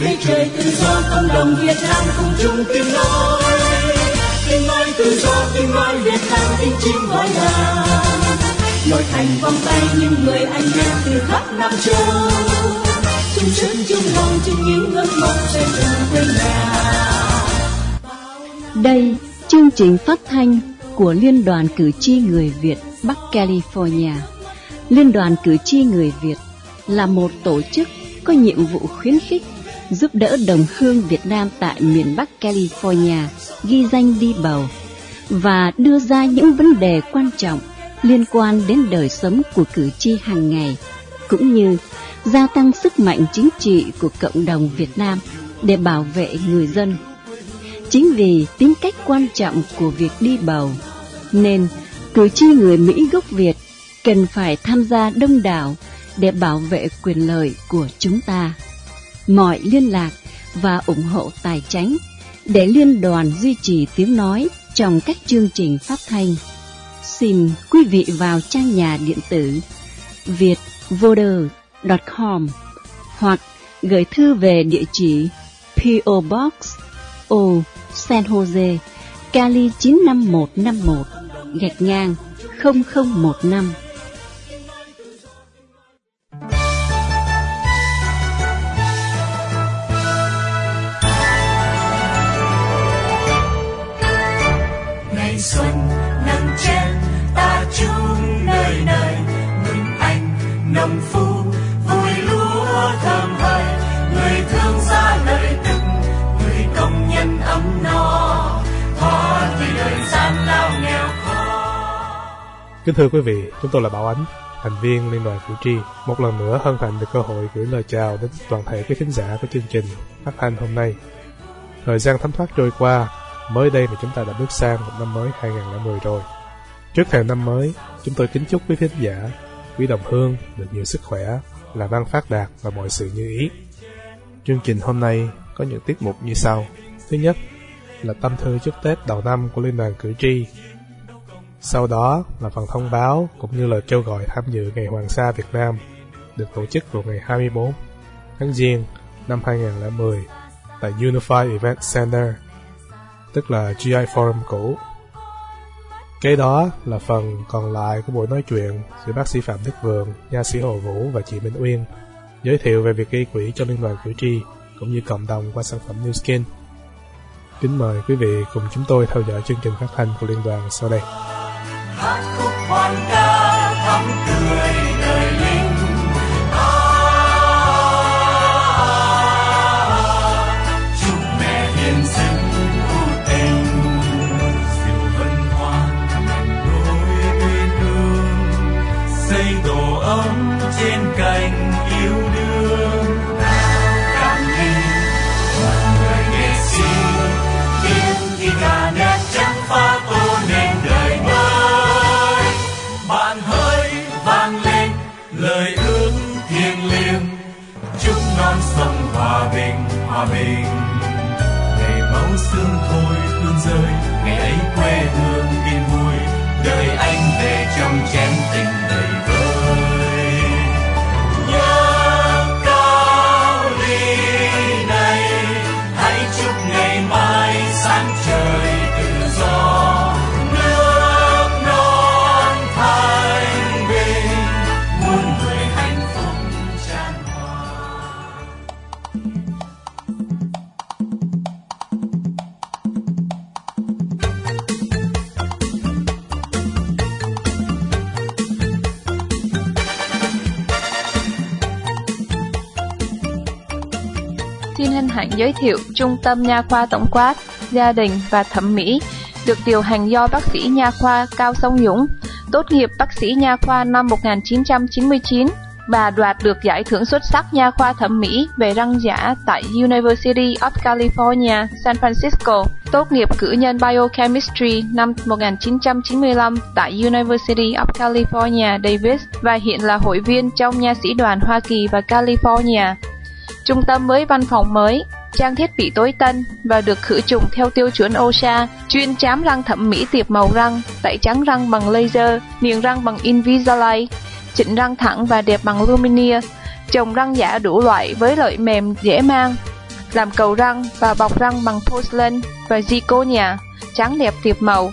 cây trời tự do cộng đồng Việt Nam cùng chung tiếng nói tiếng nói tự do tiếng nói Việt Nam tiếng chim gọi là nội thành vòng tay những người anh em từ khắp nam châu. Chung sức, chung lòng, chung những ước mong xây dựng quê nhà. Đây, chương trình phát thanh của Liên đoàn Cử tri Người Việt Bắc California. Liên đoàn Cử tri Người Việt là một tổ chức có nhiệm vụ khuyến khích giúp đỡ đồng hương Việt Nam tại miền Bắc California ghi danh đi bầu và đưa ra những vấn đề quan trọng liên quan đến đời sống của cử tri hàng ngày, cũng như gia tăng sức mạnh chính trị của cộng đồng Việt Nam để bảo vệ người dân. Chính vì tính cách quan trọng của việc đi bầu nên cử tri người Mỹ gốc Việt cần phải tham gia đông đảo để bảo vệ quyền lợi của chúng ta. Mọi liên lạc và ủng hộ tài chính để liên đoàn duy trì tiếng nói trong các chương trình phát thanh. Xin quý vị vào trang nhà điện tử vietvoter.com hoặc gửi thư về địa chỉ PO Box O San Jose, Cali 95151, gạch ngang 0015. Kính thưa quý vị, chúng tôi là Bảo Ánh, thành viên Liên đoàn Cử tri. Một lần nữa hân hạnh được cơ hội gửi lời chào đến toàn thể quý khán giả của chương trình phát hành hôm nay. Thời gian thấm thoát trôi qua, mới đây mà chúng ta đã bước sang một năm mới 2010 rồi. Trước thềm năm mới, chúng tôi kính chúc quý khán giả, quý đồng hương được nhiều sức khỏe, làm ăn phát đạt và mọi sự như ý. Chương trình hôm nay có những tiết mục như sau. Thứ nhất là tâm thư chúc Tết đầu năm của Liên đoàn Cử tri sau đó là phần thông báo cũng như lời kêu gọi tham dự Ngày Hoàng sa Việt Nam được tổ chức vào ngày 24 tháng Giêng năm 2010 tại Unified Event Center, tức là GI Forum cũ. Kế đó là phần còn lại của buổi nói chuyện giữa bác sĩ Phạm Đức Vượng, nha sĩ Hồ Vũ và chị Minh Uyên, giới thiệu về việc gây quỹ cho Liên đoàn cử tri cũng như cộng đồng qua sản phẩm New Skin. Kính mời quý vị cùng chúng tôi theo dõi chương trình phát thanh của Liên đoàn sau đây hát khúc hoan ca thắm cười. Hòa bình. Ngày máu xương thôi tuôn rơi. Giới thiệu Trung tâm Nha khoa Tổng quát, Gia đình và Thẩm mỹ được điều hành do bác sĩ nha khoa Cao Song Dũng, tốt nghiệp bác sĩ nha khoa năm 1999. Bà đoạt được giải thưởng xuất sắc nha khoa thẩm mỹ về răng giả tại University of California, San Francisco, tốt nghiệp cử nhân Biochemistry năm 1995 tại University of California, Davis và hiện là hội viên trong nha sĩ đoàn Hoa Kỳ và California. Trung tâm mới văn phòng mới, trang thiết bị tối tân và được khử trùng theo tiêu chuẩn OSHA, chuyên chám răng thẩm mỹ tiệp màu răng, tẩy trắng răng bằng laser, niềng răng bằng Invisalign, chỉnh răng thẳng và đẹp bằng Lumineer, trồng răng giả đủ loại với lợi mềm dễ mang, làm cầu răng và bọc răng bằng porcelain và zirconia, trắng đẹp tiệp màu.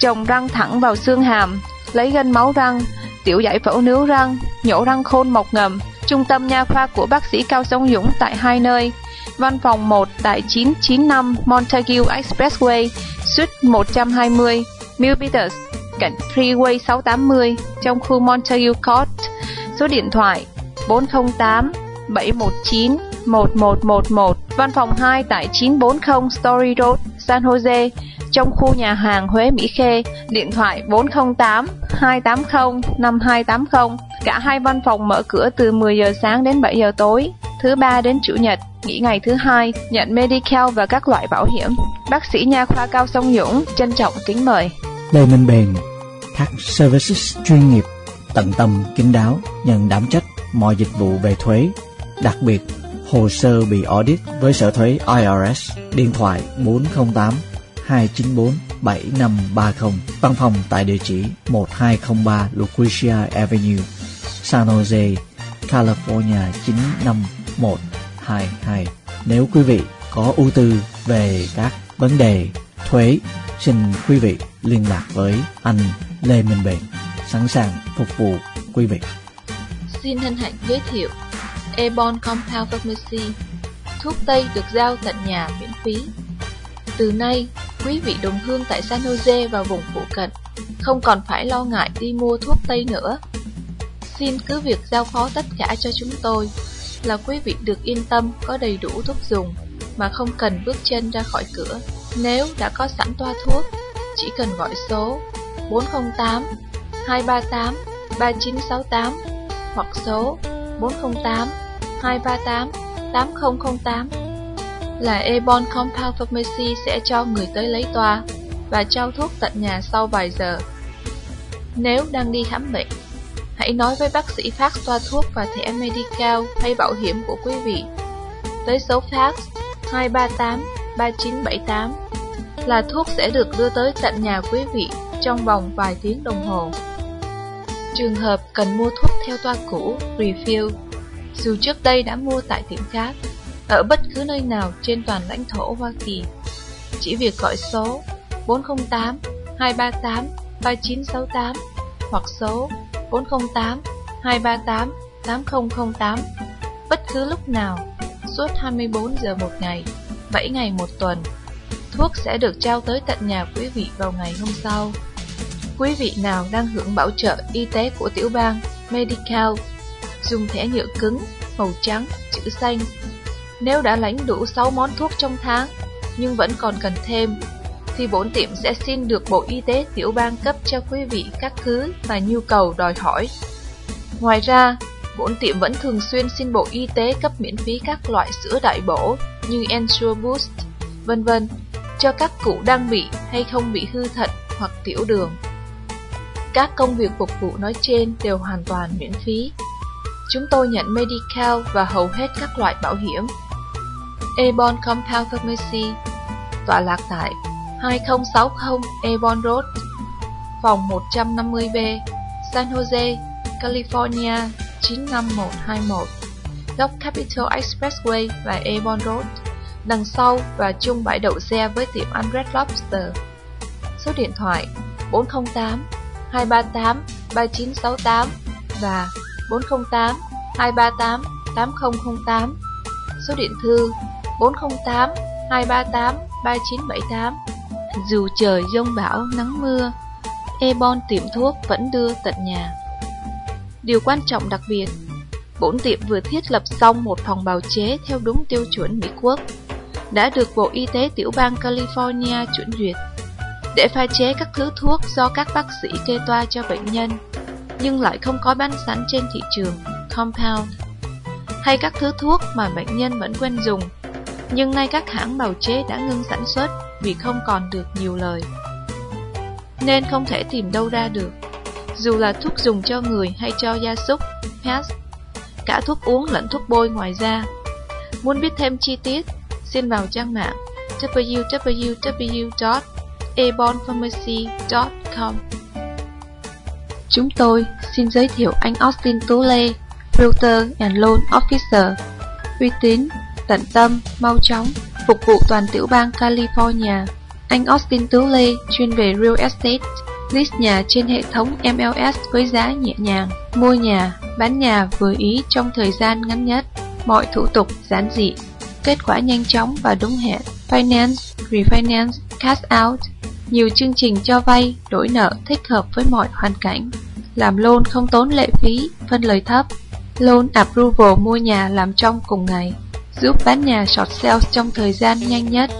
Trồng răng thẳng vào xương hàm, lấy gân máu răng, tiểu giải phẫu nướu răng, nhổ răng khôn mọc ngầm, trung tâm nha khoa của bác sĩ Cao Sông Dũng tại hai nơi, văn phòng 1 tại 995 Montague Expressway, suite 120, Milpitas, cạnh Freeway 680, trong khu Montague Court, số điện thoại 408 719 1111, văn phòng 2 tại 940 Story Road, San Jose, trong khu nhà hàng Huế Mỹ Khê, điện thoại 408 280 5280. Cả hai văn phòng mở cửa từ 10 giờ sáng đến 7 giờ tối, thứ ba đến chủ nhật, nghỉ ngày thứ hai, nhận Medical và các loại bảo hiểm. Bác sĩ nha khoa Cao Sông Dũng trân trọng kính mời. Lê Minh Bền, các services chuyên nghiệp, tận tâm, kín đáo, nhận đảm trách mọi dịch vụ về thuế, đặc biệt hồ sơ bị audit với sở thuế IRS, điện thoại 408 294 7530, văn phòng tại địa chỉ 1203 Lucretia Avenue, San Jose, California 95122. Nếu quý vị có ưu tư về các vấn đề thuế, xin quý vị liên lạc với anh Lê Minh Bền, sẵn sàng phục vụ quý vị. Xin hân hạnh giới thiệu Ebon Compound Pharmacy, thuốc Tây được giao tận nhà miễn phí. Từ nay, quý vị đồng hương tại San Jose và vùng phụ cận không còn phải lo ngại đi mua thuốc Tây nữa. Xin cứ việc giao phó tất cả cho chúng tôi là quý vị được yên tâm có đầy đủ thuốc dùng mà không cần bước chân ra khỏi cửa. Nếu đã có sẵn toa thuốc, chỉ cần gọi số 408 238 3968 hoặc số 408 238 8008 là Ebon Compound Pharmacy sẽ cho người tới lấy toa và trao thuốc tận nhà sau vài giờ. Nếu đang đi khám bệnh, hãy nói với bác sĩ phát toa thuốc và thẻ Medical hay bảo hiểm của quý vị tới số fax 238 3978 là thuốc sẽ được đưa tới tận nhà quý vị trong vòng vài tiếng đồng hồ. Trường hợp cần mua thuốc theo toa cũ, refill, dù trước đây đã mua tại tiệm khác, ở bất cứ nơi nào trên toàn lãnh thổ Hoa Kỳ. Chỉ việc gọi số 408 238 3968 hoặc số 408 238 8008 bất cứ lúc nào, suốt 24 giờ một ngày, 7 ngày một tuần. Thuốc sẽ được trao tới tận nhà quý vị vào ngày hôm sau. Quý vị nào đang hưởng bảo trợ y tế của tiểu bang Medical, dùng thẻ nhựa cứng, màu trắng, chữ xanh. Nếu đã lãnh đủ 6 món thuốc trong tháng, nhưng vẫn còn cần thêm, thì bổn tiệm sẽ xin được Bộ Y tế tiểu bang cấp cho quý vị các thứ mà nhu cầu đòi hỏi. Ngoài ra, bổn tiệm vẫn thường xuyên xin Bộ Y tế cấp miễn phí các loại sữa đại bổ như Ensure Boost, vân vân cho các cụ đang bị hay không bị hư thận hoặc tiểu đường. Các công việc phục vụ nói trên đều hoàn toàn miễn phí. Chúng tôi nhận Medical và hầu hết các loại bảo hiểm. Ebon Compound Pharmacy tọa lạc tại 2060 Avon Road, phòng 150B, San Jose, California 95121, dọc Capital Expressway và Avon Road, đằng sau và chung bãi đậu xe với tiệm ăn Red Lobster. Số điện thoại 408 238 3968 và 408 238 8008 Số điện thư 408 238 3978 dù trời giông bão, nắng mưa Ebon tiệm thuốc vẫn đưa tận nhà. Điều quan trọng đặc biệt, Bổn tiệm vừa thiết lập xong một phòng bào chế theo đúng tiêu chuẩn Mỹ Quốc, đã được Bộ Y tế tiểu bang California chuẩn duyệt. Để pha chế các thứ thuốc do các bác sĩ kê toa cho bệnh nhân, nhưng lại không có bán sẵn trên thị trường, compound. Hay các thứ thuốc mà bệnh nhân vẫn quen dùng, nhưng nay các hãng bào chế đã ngưng sản xuất vì không còn được nhiều lời. Nên không thể tìm đâu ra được. Dù là thuốc dùng cho người hay cho gia súc PAS, cả thuốc uống lẫn thuốc bôi ngoài da. Muốn biết thêm chi tiết xin vào trang mạng www.ebonpharmacy.com Chúng tôi xin giới thiệu anh Austin Tú Lê, Realtor and Loan Officer, uy tín, tận tâm, mau chóng, phục vụ toàn tiểu bang California. Anh Austin Tứ Lê chuyên về real estate, list nhà trên hệ thống MLS với giá nhẹ nhàng, mua nhà, bán nhà vừa ý trong thời gian ngắn nhất, mọi thủ tục giản dị, kết quả nhanh chóng và đúng hẹn, finance, refinance, cash out, nhiều chương trình cho vay, đổi nợ thích hợp với mọi hoàn cảnh, làm loan không tốn lệ phí, phân lời thấp, loan approval mua nhà làm trong cùng ngày, giúp bán nhà short sales trong thời gian nhanh nhất.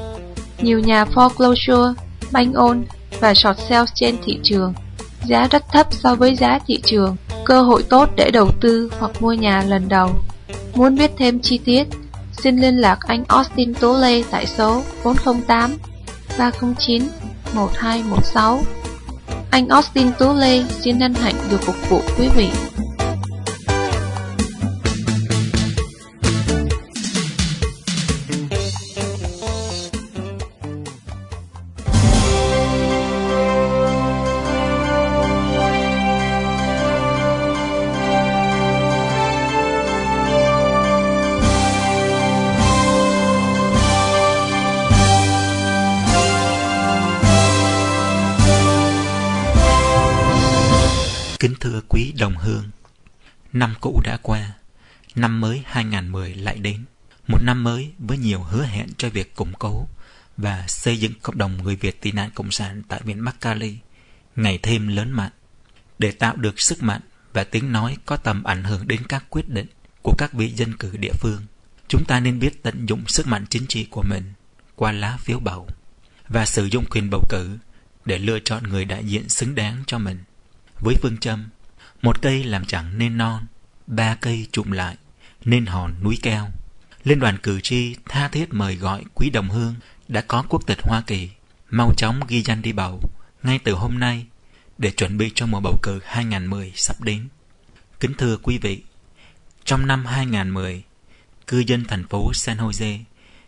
Nhiều nhà foreclosure, bank own và short sales trên thị trường, giá rất thấp so với giá thị trường, cơ hội tốt để đầu tư hoặc mua nhà lần đầu. Muốn biết thêm chi tiết, xin liên lạc anh Austin Tố Lê tại số 408 309 1216. Anh Austin Tố Lê xin hân hạnh được phục vụ quý vị. Đồng hương, năm cũ đã qua, năm mới 2010 lại đến. Một năm mới với nhiều hứa hẹn cho việc củng cố và xây dựng cộng đồng người Việt tị nạn Cộng sản tại miền Bắc Cali ngày thêm lớn mạnh. Để tạo được sức mạnh và tiếng nói có tầm ảnh hưởng đến các quyết định của các vị dân cử địa phương, chúng ta nên biết tận dụng sức mạnh chính trị của mình qua lá phiếu bầu và sử dụng quyền bầu cử để lựa chọn người đại diện xứng đáng cho mình với phương châm một cây làm chẳng nên non ba cây trụm lại nên hòn núi cao liên đoàn cử tri tha thiết mời gọi quý đồng hương đã có quốc tịch Hoa Kỳ. Mau chóng ghi danh đi bầu ngay từ hôm nay để chuẩn bị cho mùa bầu cử 2010 sắp đến. Kính thưa quý vị, trong năm 2010, cư dân thành phố San Jose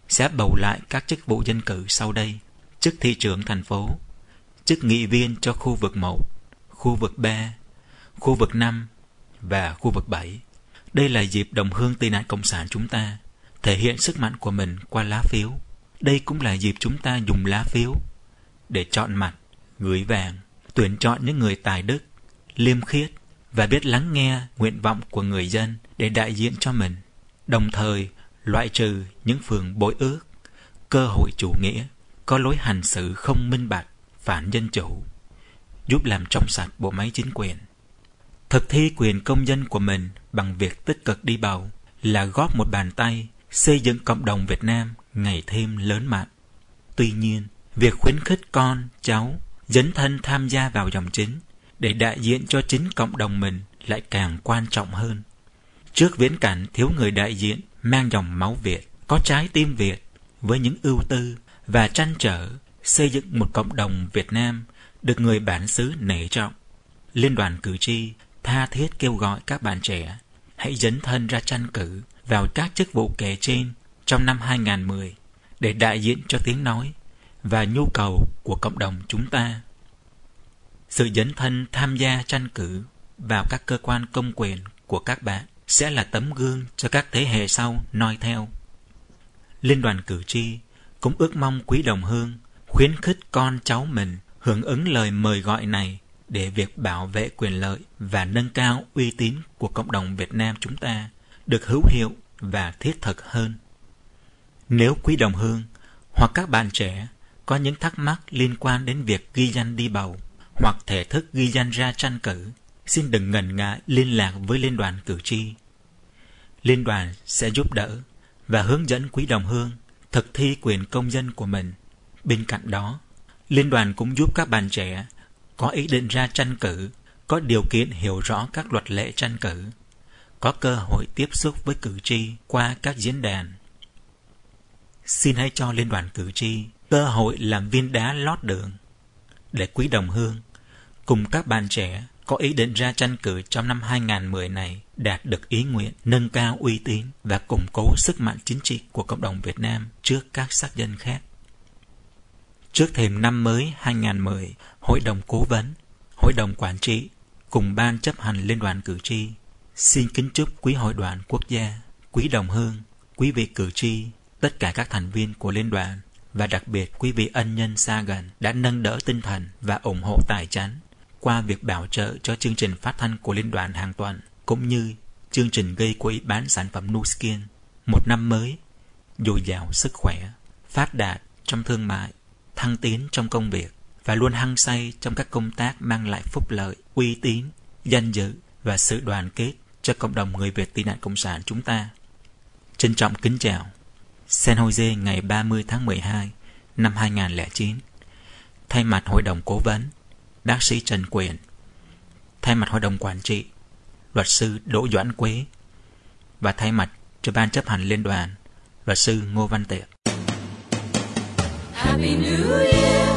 sẽ bầu lại các chức vụ dân cử sau đây: chức thị trưởng thành phố, chức nghị viên cho khu vực 1, khu vực 3, khu vực 5 và khu vực 7. Đây là dịp đồng hương tị nạn Cộng sản chúng ta thể hiện sức mạnh của mình qua lá phiếu. Đây cũng là dịp chúng ta dùng lá phiếu để chọn mặt, gửi vàng, tuyển chọn những người tài đức, liêm khiết và biết lắng nghe nguyện vọng của người dân để đại diện cho mình, đồng thời loại trừ những phường bội ước, cơ hội chủ nghĩa, có lối hành xử không minh bạch, phản dân chủ giúp làm trong sạch bộ máy chính quyền. Thực thi quyền công dân của mình bằng việc tích cực đi bầu là góp một bàn tay xây dựng cộng đồng Việt Nam ngày thêm lớn mạnh. Tuy nhiên, việc khuyến khích con, cháu dấn thân tham gia vào dòng chính để đại diện cho chính cộng đồng mình lại càng quan trọng hơn. Trước viễn cảnh thiếu người đại diện mang dòng máu Việt, có trái tim Việt với những ưu tư và trăn trở xây dựng một cộng đồng Việt Nam được người bản xứ nể trọng. Liên đoàn cử tri tha thiết kêu gọi các bạn trẻ, hãy dấn thân ra tranh cử vào các chức vụ kể trên trong năm 2010 để đại diện cho tiếng nói và nhu cầu của cộng đồng chúng ta. Sự dấn thân tham gia tranh cử vào các cơ quan công quyền của các bạn sẽ là tấm gương cho các thế hệ sau noi theo. Liên đoàn cử tri cũng ước mong quý đồng hương khuyến khích con cháu mình hưởng ứng lời mời gọi này để việc bảo vệ quyền lợi và nâng cao uy tín của cộng đồng Việt Nam chúng ta được hữu hiệu và thiết thực hơn. Nếu quý đồng hương hoặc các bạn trẻ có những thắc mắc liên quan đến việc ghi danh đi bầu hoặc thể thức ghi danh ra tranh cử, xin đừng ngần ngại liên lạc với Liên đoàn cử tri. Liên đoàn sẽ giúp đỡ và hướng dẫn quý đồng hương thực thi quyền công dân của mình. Bên cạnh đó, Liên đoàn cũng giúp các bạn trẻ có ý định ra tranh cử, có điều kiện hiểu rõ các luật lệ tranh cử, có cơ hội tiếp xúc với cử tri qua các diễn đàn. Xin hãy cho Liên đoàn cử tri cơ hội làm viên đá lót đường để quý đồng hương cùng các bạn trẻ có ý định ra tranh cử trong năm 2010 này đạt được ý nguyện nâng cao uy tín và củng cố sức mạnh chính trị của cộng đồng Việt Nam trước các sắc dân khác. Trước thềm năm mới 2010, Hội đồng Cố vấn, Hội đồng Quản trị cùng Ban chấp hành Liên đoàn Cử tri xin kính chúc Quý Hội đoàn Quốc gia, Quý Đồng Hương quý vị cử tri, tất cả các thành viên của liên đoàn và đặc biệt quý vị ân nhân xa gần đã nâng đỡ tinh thần và ủng hộ tài chánh qua việc bảo trợ cho chương trình phát thanh của liên đoàn hàng tuần cũng như chương trình gây quỹ bán sản phẩm Nuskin. Một năm mới, dồi dào sức khỏe, phát đạt trong thương mại, thăng tiến trong công việc và luôn hăng say trong các công tác mang lại phúc lợi, uy tín, danh dự và sự đoàn kết cho cộng đồng người Việt tị nạn Cộng sản chúng ta. Trân trọng kính chào. San Jose ngày 30 tháng 12 năm 2009. Thay mặt Hội đồng Cố vấn, bác sĩ Trần Quyền. Thay mặt Hội đồng Quản trị, luật sư Đỗ Doãn Quế. Và thay mặt cho Ban chấp hành Liên đoàn, luật sư Ngô Văn Tiệp. Happy New Year,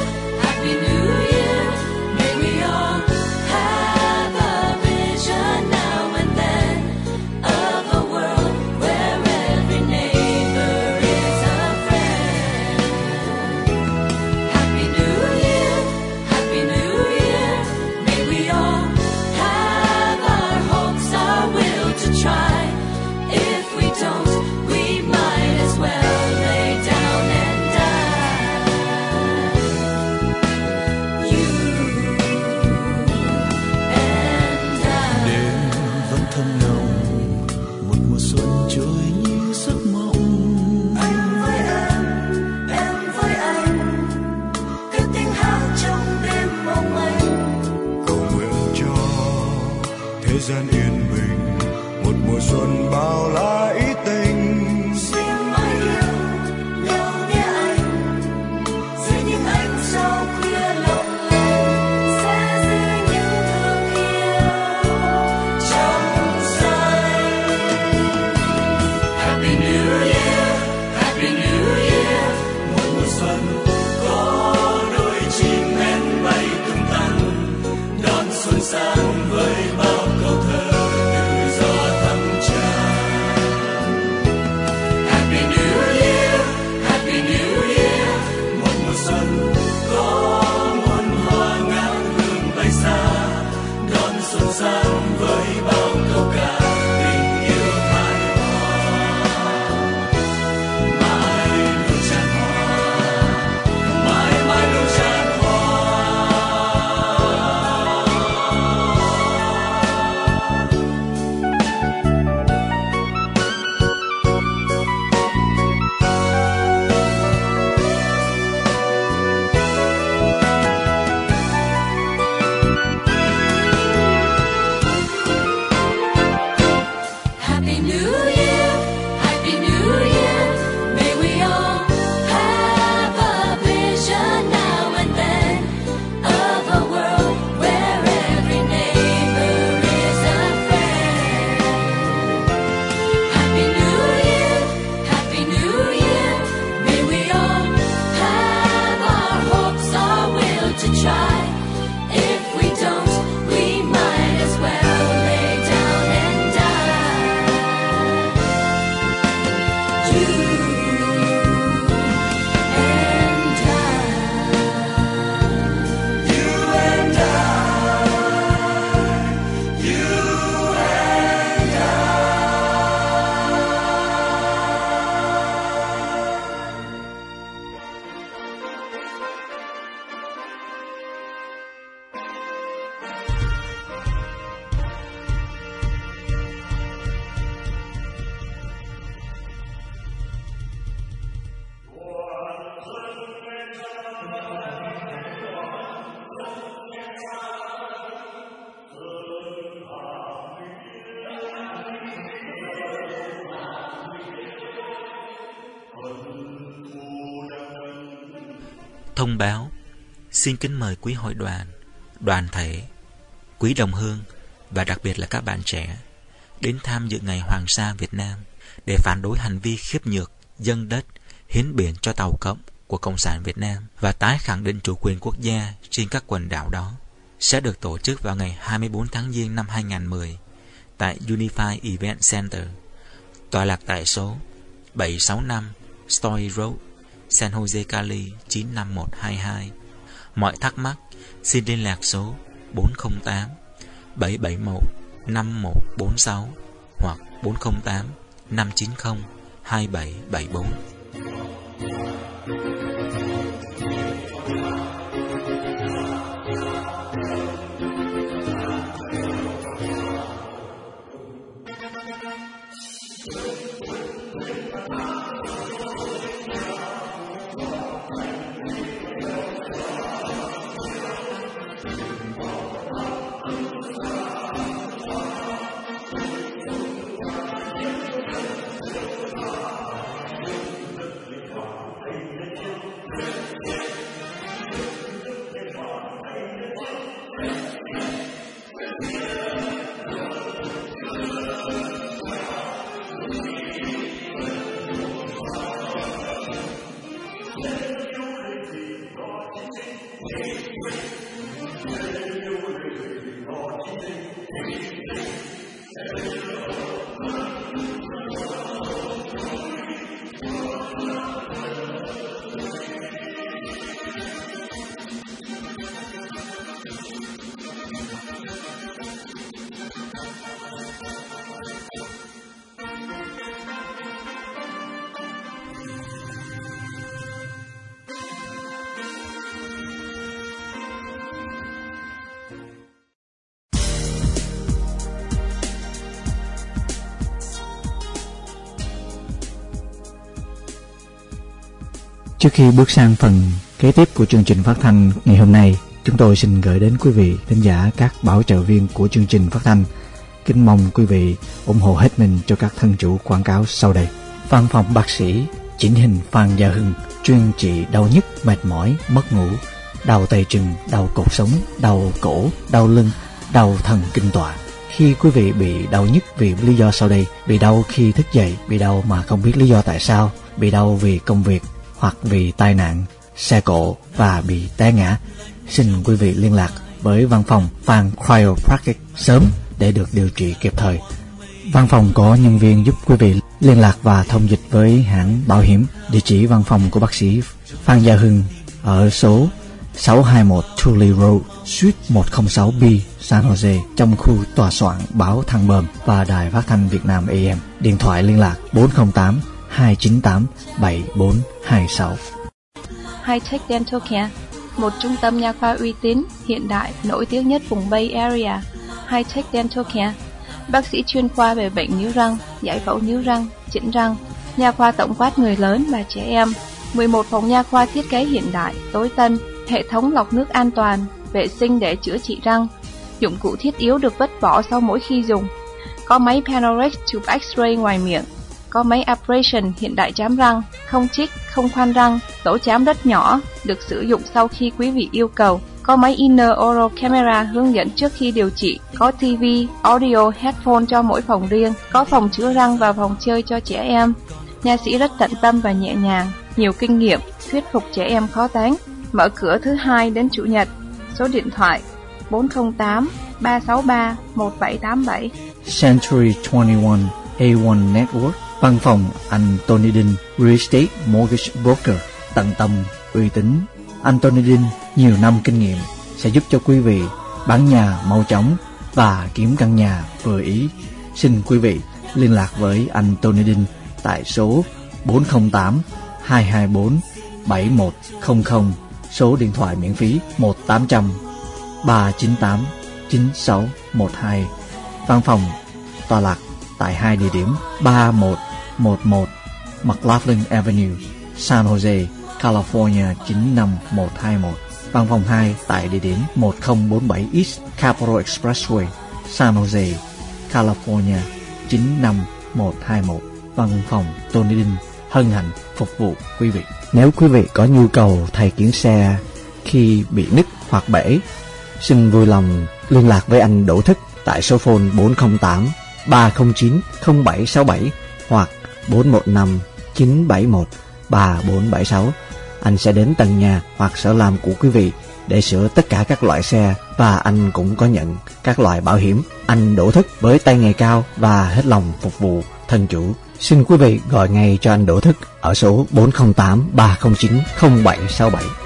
Thông báo. Xin kính mời quý hội đoàn, đoàn thể, quý đồng hương và đặc biệt là các bạn trẻ đến tham dự ngày Hoàng sa Việt Nam để phản đối hành vi khiếp nhược, dân đất, hiến biển cho tàu cộng của Cộng sản Việt Nam và tái khẳng định chủ quyền quốc gia trên các quần đảo đó sẽ được tổ chức vào ngày 24 tháng Giêng năm 2010 tại Unified Event Center, tọa lạc tại số 765 Story Road, San Jose, Cali 95122. Mọi thắc mắc xin liên lạc số 408 771 5146 hoặc 408 590 2774. Trước khi bước sang phần kế tiếp của chương trình phát thanh ngày hôm nay, chúng tôi xin gửi đến quý vị khán giả các bảo trợ viên của chương trình phát thanh. Kính mong quý vị ủng hộ hết mình cho các thân chủ quảng cáo sau đây. Văn phòng bác sĩ chỉnh hình Phan Gia Hưng chuyên trị đau nhức, mệt mỏi, mất ngủ, đau tay chân, đau cột sống, đau cổ, đau lưng, đau thần kinh tọa. Khi quý vị bị đau nhức vì lý do sau đây, bị đau khi thức dậy, bị đau mà không biết lý do tại sao, bị đau vì công việc, hoặc vì tai nạn, xe cộ và bị té ngã, xin quý vị liên lạc với văn phòng Fan Chiropractic sớm để được điều trị kịp thời. Văn phòng có nhân viên giúp quý vị liên lạc và thông dịch với hãng bảo hiểm. Địa chỉ văn phòng của bác sĩ Phan Gia Hưng ở số 621 Tully Road, Suite 106B, San Jose trong khu tòa soạn báo Thăng Bờm và Đài Phát thanh Việt Nam AM. Điện thoại liên lạc 408 298 7426. Hightech Dental Care, một trung tâm nha khoa uy tín, hiện đại, nổi tiếng nhất vùng Bay Area. Hightech Dental Care, bác sĩ chuyên khoa về bệnh níu răng, giải phẫu níu răng, chỉnh răng, nha khoa tổng quát người lớn và trẻ em. 11 phòng nha khoa thiết kế hiện đại, tối tân, hệ thống lọc nước an toàn, vệ sinh để chữa trị răng. Dụng cụ thiết yếu được vứt bỏ sau mỗi khi dùng. Có máy Panorex chụp X-ray ngoài miệng, có máy abrasion hiện đại chám răng, không chích, không khoan răng, lỗ chám rất nhỏ, được sử dụng sau khi quý vị yêu cầu. Có máy Inner Oral Camera hướng dẫn trước khi điều trị, có TV, audio, headphone cho mỗi phòng riêng, có phòng chữa răng và phòng chơi cho trẻ em. Nha sĩ rất tận tâm và nhẹ nhàng, nhiều kinh nghiệm, thuyết phục trẻ em khó tán. Mở cửa thứ hai đến Chủ nhật. Số điện thoại 408 363 1787 Century 21 A1 Network Văn phòng anh Tony Đinh Real Estate Mortgage Broker tận tâm, uy tín. Anh Tony Đinh nhiều năm kinh nghiệm sẽ giúp cho quý vị bán nhà mau chóng và kiếm căn nhà vừa ý. Xin quý vị liên lạc với anh Tony Đinh tại số 408 224 7100 số điện thoại miễn phí 1800 398 9612 văn phòng tọa lạc tại hai địa điểm 31 11, McLaughlin Avenue, San Jose, California 95121. Văn phòng 2 tại địa điểm 1047 East Capitol Expressway, San Jose, California 95121. Văn phòng Tony Đinh hân hạnh phục vụ quý vị. Nếu quý vị có nhu cầu thay kiến xe khi bị nứt hoặc bể, xin vui lòng liên lạc với anh Đỗ Thức tại số phone 408 309 0767 hoặc 415 971 3476. Anh sẽ đến tận nhà hoặc sở làm của quý vị để sửa tất cả các loại xe và anh cũng có nhận các loại bảo hiểm. Anh đổ thức với tay nghề cao và hết lòng phục vụ thân chủ. Xin quý vị gọi ngay cho anh Đỗ Thức ở số 408 309 0767.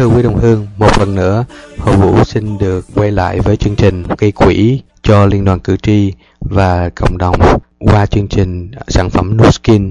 Thưa quý đồng hương, một lần nữa, Hồ Vũ xin được quay lại với chương trình gây quỹ cho Liên đoàn cử tri và cộng đồng qua chương trình sản phẩm Nuskin.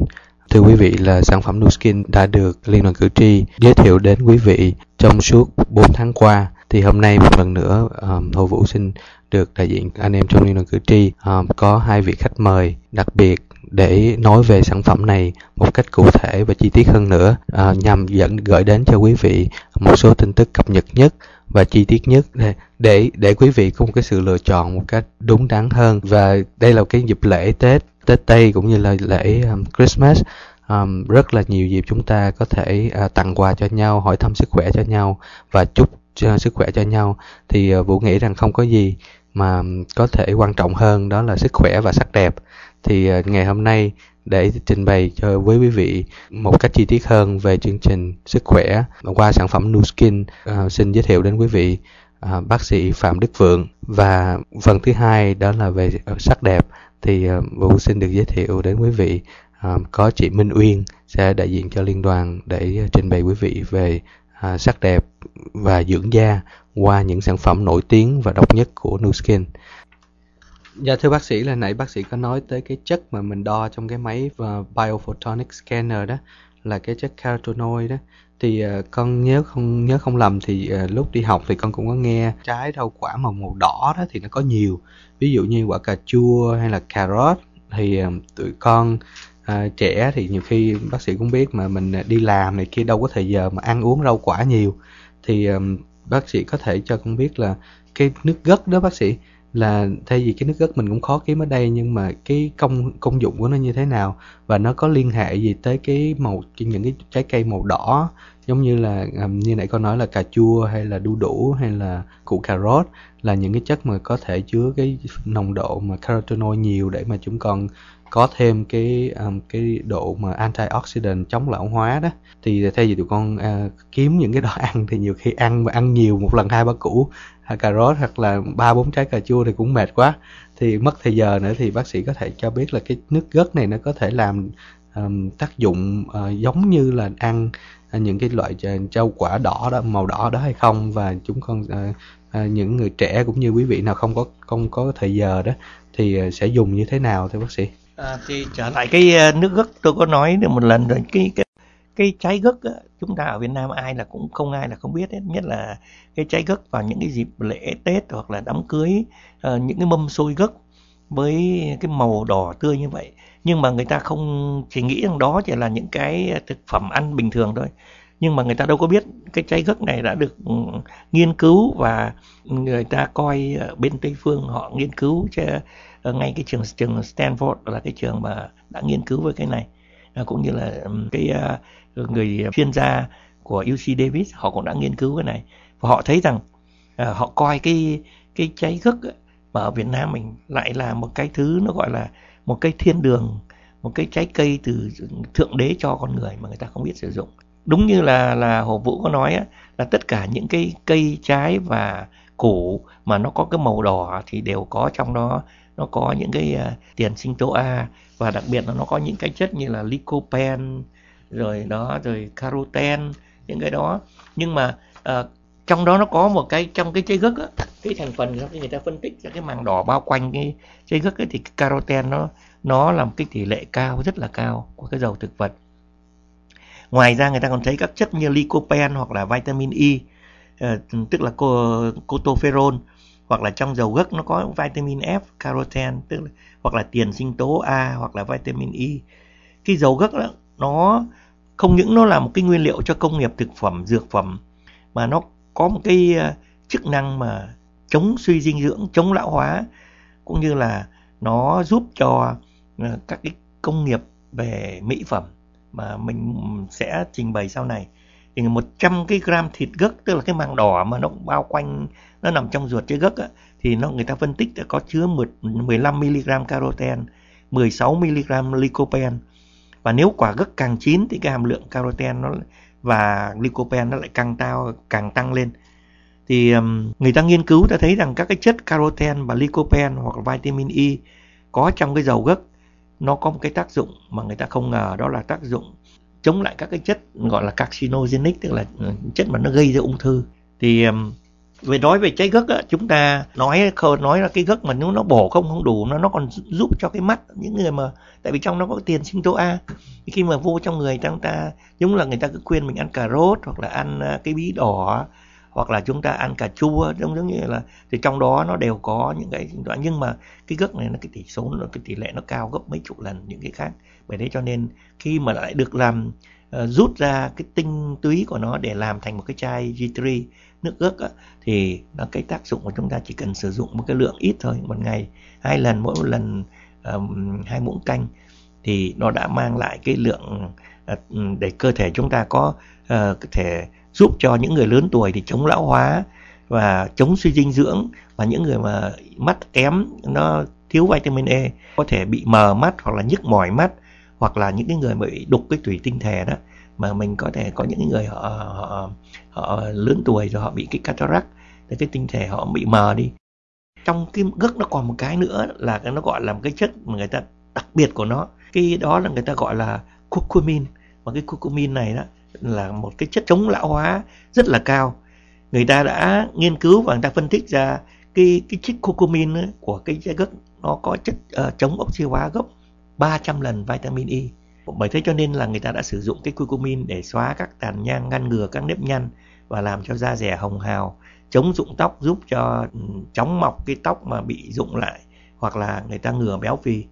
Thưa quý vị là sản phẩm Nuskin đã được Liên đoàn cử tri giới thiệu đến quý vị trong suốt 4 tháng qua. Thì hôm nay một lần nữa um, Hồ Vũ xin được đại diện anh em trong Liên đoàn cử tri um, có hai vị khách mời đặc biệt để nói về sản phẩm này một cách cụ thể và chi tiết hơn nữa à, nhằm dẫn gửi đến cho quý vị một số tin tức cập nhật nhất và chi tiết nhất để để để quý vị có một cái sự lựa chọn một cách đúng đắn hơn. Và đây là cái dịp lễ Tết Tết Tây cũng như là lễ um, Christmas. Um, rất là nhiều dịp chúng ta có thể uh, tặng quà cho nhau hỏi thăm sức khỏe cho nhau và chúc uh, sức khỏe cho nhau. Thì uh, vũ nghĩ rằng không có gì mà có thể quan trọng hơn đó là sức khỏe và sắc đẹp thì ờ, ngày hôm nay để trình bày cho với quý vị một cách chi tiết hơn về chương trình sức khỏe qua sản phẩm Nuskin uh, ờ, xin giới thiệu đến quý vị uh, bác sĩ Phạm Đức Vượng và phần thứ hai đó là về sắc đẹp thì uh, Vũ xin được giới thiệu đến quý vị uh, có chị Minh Uyên sẽ đại diện cho liên đoàn để trình bày quý vị về uh, sắc đẹp và dưỡng da qua những sản phẩm nổi tiếng và độc nhất của Nuskin. Dạ thưa bác sĩ là nãy bác sĩ có nói tới cái chất mà mình đo trong cái máy uh, biophotonic scanner đó là cái chất carotenoid đó. Thì uh, con nhớ không nhớ không lầm thì uh, lúc đi học thì con cũng có nghe trái rau quả màu màu đỏ đó thì nó có nhiều. Ví dụ như quả cà chua hay là cà rốt thì uh, tụi con uh, trẻ thì nhiều khi bác sĩ cũng biết mà mình đi làm này kia đâu có thời giờ mà ăn uống rau quả nhiều. Thì um, bác sĩ có thể cho con biết là cái nước gất đó bác sĩ là thay vì cái nước ớt mình cũng khó kiếm ở đây nhưng mà cái công công dụng của nó như thế nào? Và nó có liên hệ gì tới cái màu những cái trái cây màu đỏ giống như là như nãy con nói là cà chua hay là đu đủ hay là củ cà rốt là những cái chất mà có thể chứa cái nồng độ mà carotenoid nhiều để mà chúng con có thêm cái um, cái độ mà antioxidant chống lão hóa đó. Thì thay vì tụi con uh, kiếm những cái đó ăn thì nhiều khi ăn mà ăn nhiều một lần hai ba củ cà rốt hoặc là ba bốn trái cà chua thì cũng mệt quá. Thì mất thời giờ nữa thì bác sĩ có thể cho biết là cái nước gất này nó có thể làm um, tác dụng uh, giống như là ăn uh, những cái loại rau quả đỏ đó màu đỏ đó hay không. Và chúng con uh, uh, những người trẻ cũng như quý vị nào không có không có thời giờ đó thì uh, sẽ dùng như thế nào thưa bác sĩ? À, thì trở lại cái nước gấc tôi có nói được một lần rồi cái cái, cái trái gấc chúng ta ở Việt Nam ai là cũng không ai là không biết hết. Nhất là cái trái gấc vào những cái dịp lễ Tết hoặc là đám cưới uh, những cái mâm xôi gấc với cái màu đỏ tươi như vậy. Nhưng mà người ta không chỉ nghĩ rằng đó chỉ là những cái thực phẩm ăn bình thường thôi. Nhưng mà người ta đâu có biết cái trái gấc này đã được ừ, nghiên cứu và người ta coi bên Tây phương họ nghiên cứu cho ờ, ngay cái trường trường Stanford là cái trường mà đã nghiên cứu về cái này. Ờ, cũng như là ừ, cái uh, người chuyên gia của UC Davis họ cũng đã nghiên cứu cái này. Và họ thấy rằng uh, họ coi cái cái trái gấc mà ở Việt Nam mình lại là một cái thứ nó gọi là một cái thiên đường một cái trái cây từ thượng đế cho con người mà người ta không biết sử dụng. Đúng như là là hồ vũ có nói á, là tất cả những cái cây trái và củ mà nó có cái màu đỏ thì đều có trong đó. Nó có những cái uh, tiền sinh tố A và đặc biệt là nó có những cái chất như là lycopene rồi đó rồi caroten những cái đó nhưng mà uh, trong đó nó có một cái trong cái trái gấc á, cái thành phần người ta phân tích ra cái màng đỏ bao quanh cái trái gấc ấy, thì cái caroten nó nó là một cái tỷ lệ cao rất là cao của cái dầu thực vật ngoài ra người ta còn thấy các chất như lycopene hoặc là vitamin E uh, tức là cotoferol hoặc là trong dầu gấc nó có vitamin F, caroten tức là hoặc là tiền sinh tố A hoặc là vitamin E. Cái dầu gấc đó nó không những nó là một cái nguyên liệu cho công nghiệp thực phẩm, dược phẩm mà nó có một cái ờ, chức năng mà chống suy dinh dưỡng, chống lão hóa cũng như là nó giúp cho ờ, các cái công nghiệp về mỹ phẩm mà mình sẽ trình bày sau này thì 100 cái gram thịt gấc tức là cái màng đỏ mà nó bao quanh nó nằm trong ruột trái gấc á, thì nó người ta phân tích đã có chứa 15 mg caroten, 16 mg lycopene. Và nếu quả gấc càng chín thì cái hàm lượng caroten nó và lycopene nó lại càng cao càng tăng lên. Thì người ta nghiên cứu đã thấy rằng các cái chất caroten và lycopene hoặc là vitamin E có trong cái dầu gấc, nó có một cái tác dụng mà người ta không ngờ, đó là tác dụng chống lại các cái chất gọi là carcinogenic, tức là chất mà nó gây ra ung thư thì về nói về trái gấc á, chúng ta nói nói là cái gấc mà nếu nó bổ không không đủ nó nó còn giúp cho cái mắt những người mà tại vì trong nó có tiền sinh tố A. Khi mà vô trong người chúng ta giống là người ta cứ khuyên mình ăn cà rốt hoặc là ăn à, cái bí đỏ hoặc là chúng ta ăn cà chua giống giống như là thì trong đó nó đều có những cái nhưng mà cái gấc này nó cái tỷ số nó cái tỷ lệ nó cao gấp mấy chục lần những cái khác. Bởi thế cho nên khi mà lại được làm uh, rút ra cái tinh túy của nó để làm thành một cái chai G3 nước ướt á, thì nó cái tác dụng của chúng ta chỉ cần sử dụng một cái lượng ít thôi một ngày hai lần mỗi một lần um, hai muỗng canh thì nó đã mang lại cái lượng uh, để cơ thể chúng ta có uh, thể giúp cho những người lớn tuổi thì chống lão hóa và chống suy dinh dưỡng và những người mà mắt kém nó thiếu vitamin E có thể bị mờ mắt hoặc là nhức mỏi mắt hoặc là những cái người bị đục cái thủy tinh thể đó mà mình có thể có những người họ họ, họ lớn tuổi rồi họ bị cái cataract thì cái tinh thể họ bị mờ đi. Trong cái gấc nó còn một cái nữa là cái nó gọi là một cái chất mà người ta đặc biệt của nó. Cái đó là người ta gọi là curcumin. Và cái curcumin này đó là một cái chất chống lão hóa rất là cao. Người ta đã nghiên cứu và người ta phân tích ra cái cái chất curcumin của cái trái gấc nó có chất uh, chống oxy hóa gấp 300 lần vitamin E bởi thế cho nên là người ta đã sử dụng cái curcumin để xóa các tàn nhang, ngăn ngừa các nếp nhăn và làm cho da rẻ hồng hào, chống rụng tóc, giúp cho ừ, chóng mọc cái tóc mà bị rụng lại hoặc là người ta ngừa béo phì.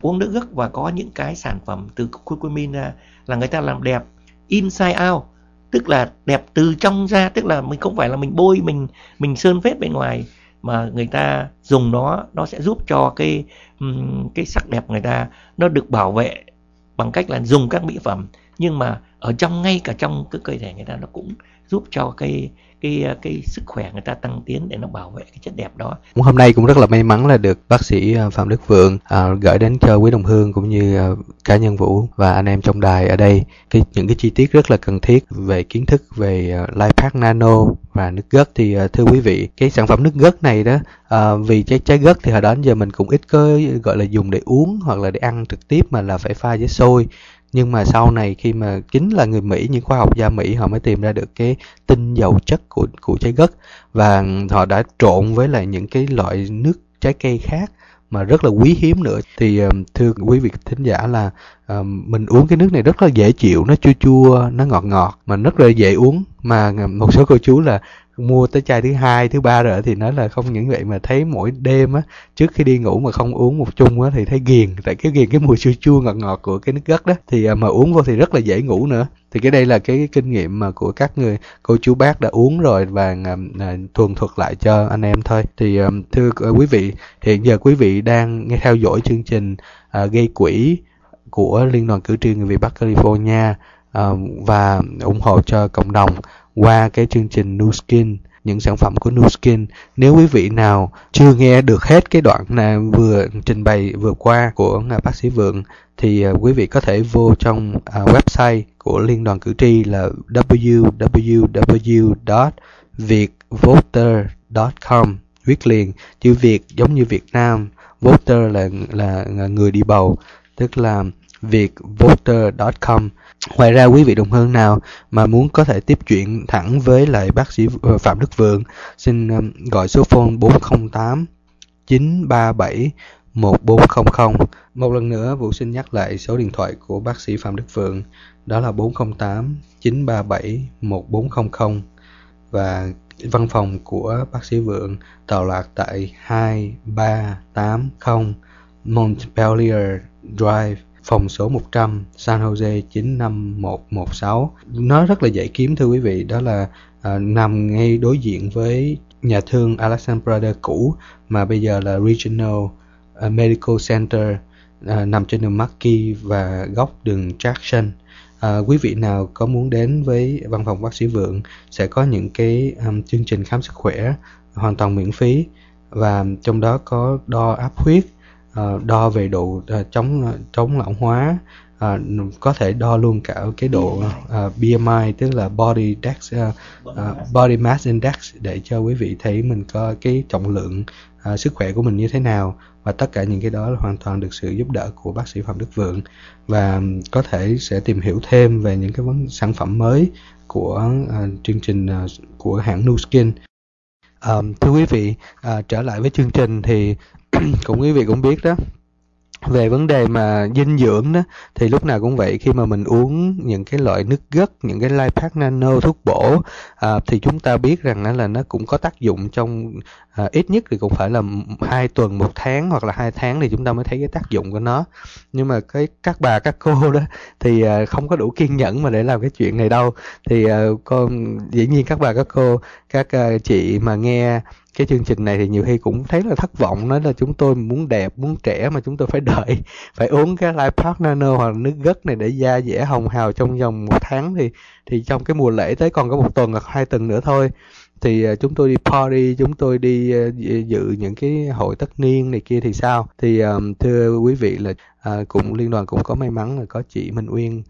Uống nước gấc và có những cái sản phẩm từ curcumin ra là người ta làm đẹp inside out, tức là đẹp từ trong ra tức là mình không phải là mình bôi, mình mình sơn phết bên ngoài, mà người ta dùng nó nó sẽ giúp cho cái cái sắc đẹp người ta nó được bảo vệ bằng cách là dùng các mỹ phẩm. Nhưng mà ở trong, ngay cả trong cái cơ thể người ta nó cũng giúp cho cái cái ờ, cái sức khỏe người ta tăng tiến để nó bảo vệ cái chất đẹp đó. Hôm nay cũng rất là may mắn là được bác sĩ ờ, Phạm Đức Vượng à, gửi đến cho quý đồng hương cũng như à, cá nhân Vũ và anh em trong đài ở đây cái những cái chi tiết rất là cần thiết về kiến thức về uh, Lipac Nano và nước gất thì uh, thưa quý vị cái sản phẩm nước gất này đó uh, vì trái trái gất thì hồi đó đến giờ mình cũng ít có gọi là dùng để uống hoặc là để ăn trực tiếp mà là phải pha với sôi nhưng mà sau này khi mà chính là người Mỹ những khoa học gia Mỹ họ mới tìm ra được cái tinh dầu chất của của trái gấc. Và họ đã trộn với lại những cái loại nước trái cây khác mà rất là quý hiếm nữa. Thì ờ, thưa quý vị thính giả là uh, mình uống cái nước này rất là dễ chịu nó chua chua nó ngọt ngọt mà rất là dễ uống. Mà ờ, một số cô chú là mua tới chai thứ hai thứ ba rồi thì nói là không những vậy mà thấy mỗi đêm á trước khi đi ngủ mà không uống một chung á thì thấy ghiền. Tại cái ghiền cái mùi chua chua ngọt ngọt của cái nước gất đó. Thì à, mà uống vô thì rất là dễ ngủ nữa. Thì cái đây là cái, cái kinh nghiệm mà của các người cô chú bác đã uống rồi và à, à, thuần thuật lại cho anh em thôi. Thì thưa quý vị hiện giờ quý vị đang nghe theo dõi chương trình gây quỹ của liên đoàn cử tri người Việt Bắc California và ủng hộ cho cộng đồng qua cái chương trình New Skin những sản phẩm của New Skin. Nếu quý vị nào chưa nghe được hết cái đoạn là vừa trình bày vừa qua của bác sĩ Vượng thì à, quý vị có thể vô trong à, website của Liên đoàn cử tri là www.vietvoter.com viết liền chữ Việt giống như Việt Nam voter là, là người đi bầu tức là vietvoter.com Ngoài ra, quý vị đồng hương nào mà muốn có thể tiếp chuyện thẳng với lại bác sĩ ờ, Phạm Đức Vượng, xin gọi số phone 408 937 1400. Một lần nữa, Vũ xin nhắc lại số điện thoại của bác sĩ Phạm Đức Vượng, đó là 408 937 1400 và văn phòng của bác sĩ Vượng tọa lạc tại 2380 Montpelier Drive phòng số 100 San Jose 95116 nó rất là dễ kiếm thưa quý vị. Đó là à, nằm ngay đối diện với nhà thương Alexander cũ mà bây giờ là Regional uh, Medical Center uh, nằm trên đường Marquis và góc đường Jackson. À, quý vị nào có muốn đến với văn phòng bác sĩ Vượng sẽ có những cái um, chương trình khám sức khỏe hoàn toàn miễn phí. Và trong đó có đo áp huyết Ờ, đo về độ ờ, chống chống lão hóa à, có thể đo luôn cả cái độ uh, BMI tức là body dex uh, uh, body mass index để cho quý vị thấy mình có cái trọng lượng uh, sức khỏe của mình như thế nào và tất cả những cái đó là hoàn toàn được sự giúp đỡ của bác sĩ Phạm Đức Vượng và ừ, có thể sẽ tìm hiểu thêm về những cái vấn sản phẩm mới của uh, chương trình uh, của hãng Nuskin. Um, thưa quý vị, uh, trở lại với chương trình thì cũng quý vị cũng biết đó. Về vấn đề mà dinh dưỡng đó thì lúc nào cũng vậy khi mà mình uống những cái loại nước gất những cái lipac nano thuốc bổ à, thì chúng ta biết rằng là nó cũng có tác dụng trong à, ít nhất thì cũng phải là hai tuần một tháng hoặc là hai tháng thì chúng ta mới thấy cái tác dụng của nó. Nhưng mà cái các bà các cô đó thì à, không có đủ kiên nhẫn mà để làm cái chuyện này đâu. Thì à, con dĩ nhiên các bà các cô các à, chị mà nghe cái chương trình này thì nhiều khi cũng thấy là thất vọng, nói là chúng tôi muốn đẹp, muốn trẻ mà chúng tôi phải đợi, phải uống cái Lipac Nano hoặc là nước gất này để da dẻ hồng hào trong vòng một tháng thì thì trong cái mùa lễ tới còn có một tuần hoặc hai tuần nữa thôi. Thì à, chúng tôi đi party, chúng tôi đi à, dự những cái hội tất niên này kia thì sao? Thì à, thưa quý vị là cũng liên đoàn cũng có may mắn là có chị Minh Uyên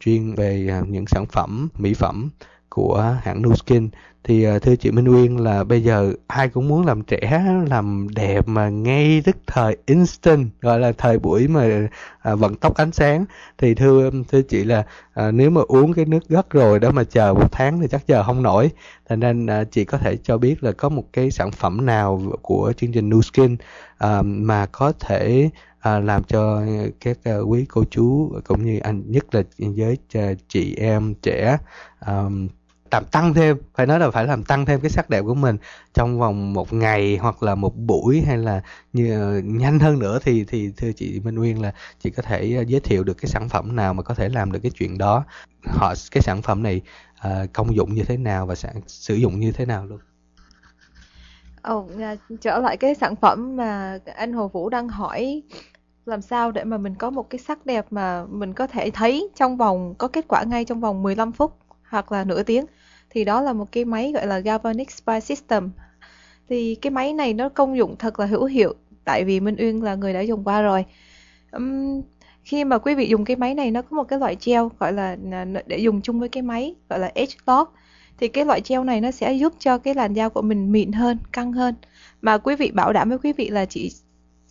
chuyên về những sản phẩm, mỹ phẩm của hãng Nuskin thì à, thưa chị Minh Uyên là bây giờ ai cũng muốn làm trẻ làm đẹp mà ngay tức thời instant gọi là thời buổi mà à, vận tốc ánh sáng. Thì thưa thưa chị là à, nếu mà uống cái nước gất rồi đó mà chờ một tháng thì chắc chờ không nổi. Thành nên à, chị có thể cho biết là có một cái sản phẩm nào của chương trình Nu Skin à, mà có thể à, làm cho các à, quý cô chú cũng như anh nhất là với à, chị em trẻ à, làm tăng thêm phải nói là phải làm tăng thêm cái sắc đẹp của mình trong vòng một ngày hoặc là một buổi hay là như ờ, nhanh hơn nữa thì thì thưa chị Minh Nguyên là chị có thể ờ, giới thiệu được cái sản phẩm nào mà có thể làm được cái chuyện đó. Họ cái sản phẩm này uh, công dụng như thế nào và sản, sử dụng như thế nào luôn? Ồ, oh, trở lại cái sản phẩm mà anh Hồ Vũ đang hỏi làm sao để mà mình có một cái sắc đẹp mà mình có thể thấy trong vòng có kết quả ngay trong vòng 15 phút hoặc là nửa tiếng? Thì đó là một cái máy gọi là Galvanic Spy System. Thì cái máy này nó công dụng thật là hữu hiệu tại vì Minh Uyên là người đã dùng qua rồi. Um, khi mà quý vị dùng cái máy này nó có một cái loại treo gọi là à, để dùng chung với cái máy gọi là Edge Lock. Thì cái loại treo này nó sẽ giúp cho cái làn da của mình mịn hơn, căng hơn. Mà quý vị bảo đảm với quý vị là chỉ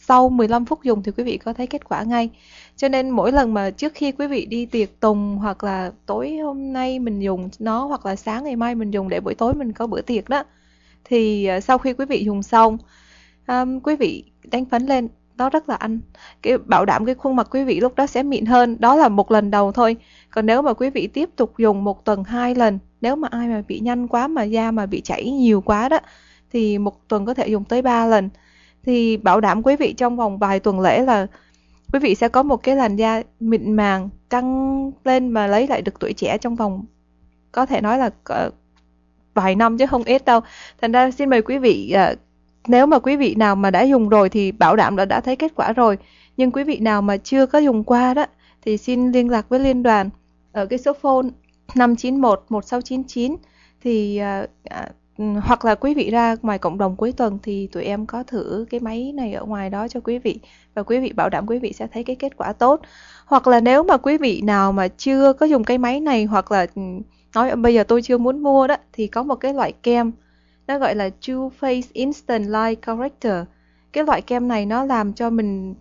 sau 15 phút dùng thì quý vị có thấy kết quả ngay. Cho nên mỗi lần mà trước khi quý vị đi tiệc tùng hoặc là tối hôm nay mình dùng nó hoặc là sáng ngày mai mình dùng để buổi tối mình có bữa tiệc đó thì à, sau khi quý vị dùng xong um, quý vị đánh phấn lên đó rất là ăn cái bảo đảm cái khuôn mặt quý vị lúc đó sẽ mịn hơn. Đó là một lần đầu thôi. Còn nếu mà quý vị tiếp tục dùng một tuần hai lần nếu mà ai mà bị nhanh quá mà da mà bị chảy nhiều quá đó thì một tuần có thể dùng tới 3 lần thì bảo đảm quý vị trong vòng vài tuần lễ là quý vị sẽ có một cái làn da mịn màng căng lên mà lấy lại được tuổi trẻ trong vòng có thể nói là ờ, vài năm chứ không ít đâu. Thành ra xin mời quý vị ờ, nếu mà quý vị nào mà đã dùng rồi thì bảo đảm là đã thấy kết quả rồi. Nhưng quý vị nào mà chưa có dùng qua đó thì xin liên lạc với liên đoàn ở cái số phone 591 1699 thì uh, hoặc là quý vị ra ngoài cộng đồng cuối tuần thì tụi em có thử cái máy này ở ngoài đó cho quý vị. Và quý vị bảo đảm quý vị sẽ thấy cái kết quả tốt. Hoặc là nếu mà quý vị nào mà chưa có dùng cái máy này hoặc là ừ, nói bây giờ tôi chưa muốn mua đó, thì có một cái loại kem, nó gọi là True Face Instant Light Corrector. Cái loại kem này nó làm cho mình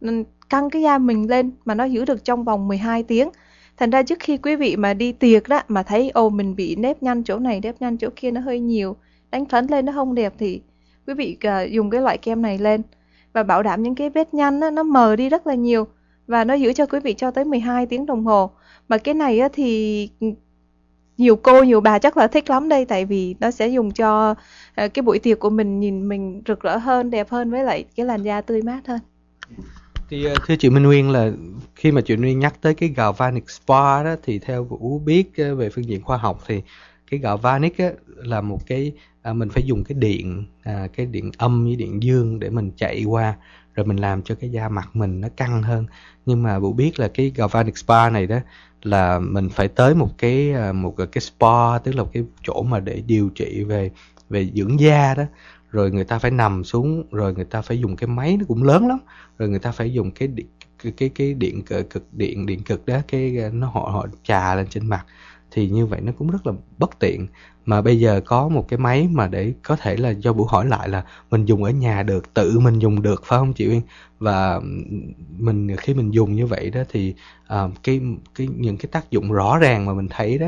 ừ, căng cái da mình lên mà nó giữ được trong vòng 12 tiếng thành ra trước khi quý vị mà đi tiệc đó mà thấy ô mình bị nếp nhăn chỗ này nếp nhăn chỗ kia nó hơi nhiều đánh phấn lên nó không đẹp thì quý vị uh, dùng cái loại kem này lên và bảo đảm những cái vết nhăn đó, nó mờ đi rất là nhiều và nó giữ cho quý vị cho tới 12 tiếng đồng hồ. Mà cái này á, thì ừ, nhiều cô nhiều bà chắc là thích lắm đây tại vì nó sẽ dùng cho à, cái buổi tiệc của mình nhìn mình rực rỡ hơn đẹp hơn với lại cái làn da tươi mát hơn thì ờ, thưa chị Minh Nguyên là khi mà chị Nguyên nhắc tới cái gạo Vanic Spa đó thì theo Vũ biết ờ, về phương diện khoa học thì cái gạo Vanic á, là một cái à, mình phải dùng cái điện à, cái điện âm với điện dương để mình chạy qua rồi mình làm cho cái da mặt mình nó căng hơn. Nhưng mà Vũ biết là cái Galvanic Spa này đó là mình phải tới một cái à, một à, cái spa tức là một cái chỗ mà để điều trị về về dưỡng da đó rồi người ta phải nằm xuống rồi người ta phải dùng cái máy nó cũng lớn lắm. Rồi người ta phải dùng cái cái cái, cái điện cực, cực điện điện cực đó cái ờ, nó họ họ trà lên trên mặt. Thì như vậy nó cũng rất là bất tiện. Mà bây giờ có một cái máy mà để có thể là do buổi hỏi lại là mình dùng ở nhà được tự mình dùng được phải không chị Uyên? Và mình khi mình dùng như vậy đó thì uh, cái cái những cái tác dụng rõ ràng mà mình thấy đó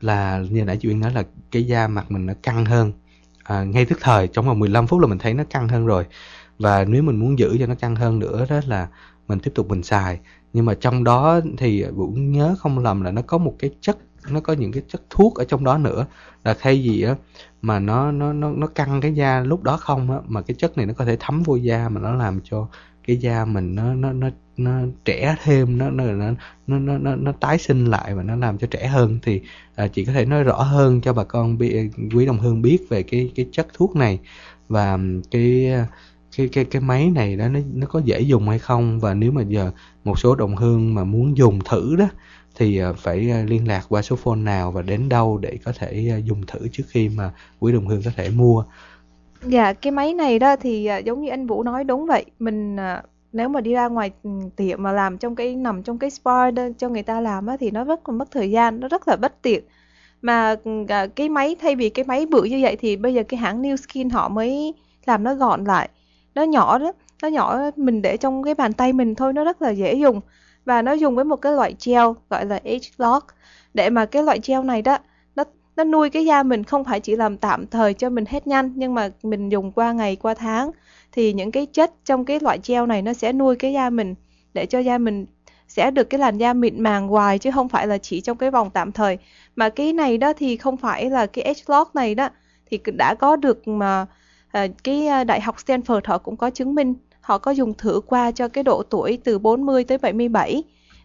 là như nãy chị Uyên nói là cái da mặt mình nó căng hơn à, ngay tức thời trong vòng 15 phút là mình thấy nó căng hơn rồi. Và nếu mình muốn giữ cho nó căng hơn nữa đó là mình tiếp tục mình xài. Nhưng mà trong đó thì Vũ nhớ không lầm là nó có một cái chất nó có những cái chất thuốc ở trong đó nữa. Là thay vì á mà nó nó nó nó căng cái da lúc đó không á mà cái chất này nó có thể thấm vô da mà nó làm cho cái da mình nó nó nó nó trẻ thêm nó nó nó nó nó, nó, nó tái sinh lại và nó làm cho trẻ hơn thì à, chị có thể nói rõ hơn cho bà con bi, quý đồng hương biết về cái cái chất thuốc này. Và cái à, cái cái cái máy này đó nó nó có dễ dùng hay không? Và nếu mà giờ một số đồng hương mà muốn dùng thử đó thì à, phải à, liên lạc qua số phone nào và đến đâu để có thể dùng thử trước khi mà quý đồng hương có thể mua. Dạ, cái máy này đó thì à, giống như anh Vũ nói đúng vậy. Mình à, nếu mà đi ra ngoài ừ, tiệm mà làm trong cái nằm trong cái spa đó, cho người ta làm á thì nó rất là mất thời gian, nó rất là bất tiện. Mà ừ, à, cái máy thay vì cái máy bự như vậy thì bây giờ cái hãng New Skin họ mới làm nó gọn lại. Nó nhỏ đó, nó nhỏ mình để trong cái bàn tay mình thôi nó rất là dễ dùng và nó dùng với một cái loại gel gọi là H-Lock để mà cái loại gel này đó nó nuôi cái da mình không phải chỉ làm tạm thời cho mình hết nhanh nhưng mà mình dùng qua ngày qua tháng. Thì những cái chất trong cái loại gel này nó sẽ nuôi cái da mình để cho da mình sẽ được cái làn da mịn màng hoài chứ không phải là chỉ trong cái vòng tạm thời. Mà cái này đó thì không phải là cái H-Lock này đó thì đã có được mà à, cái à, đại học Stanford họ cũng có chứng minh họ có dùng thử qua cho cái độ tuổi từ 40 tới 77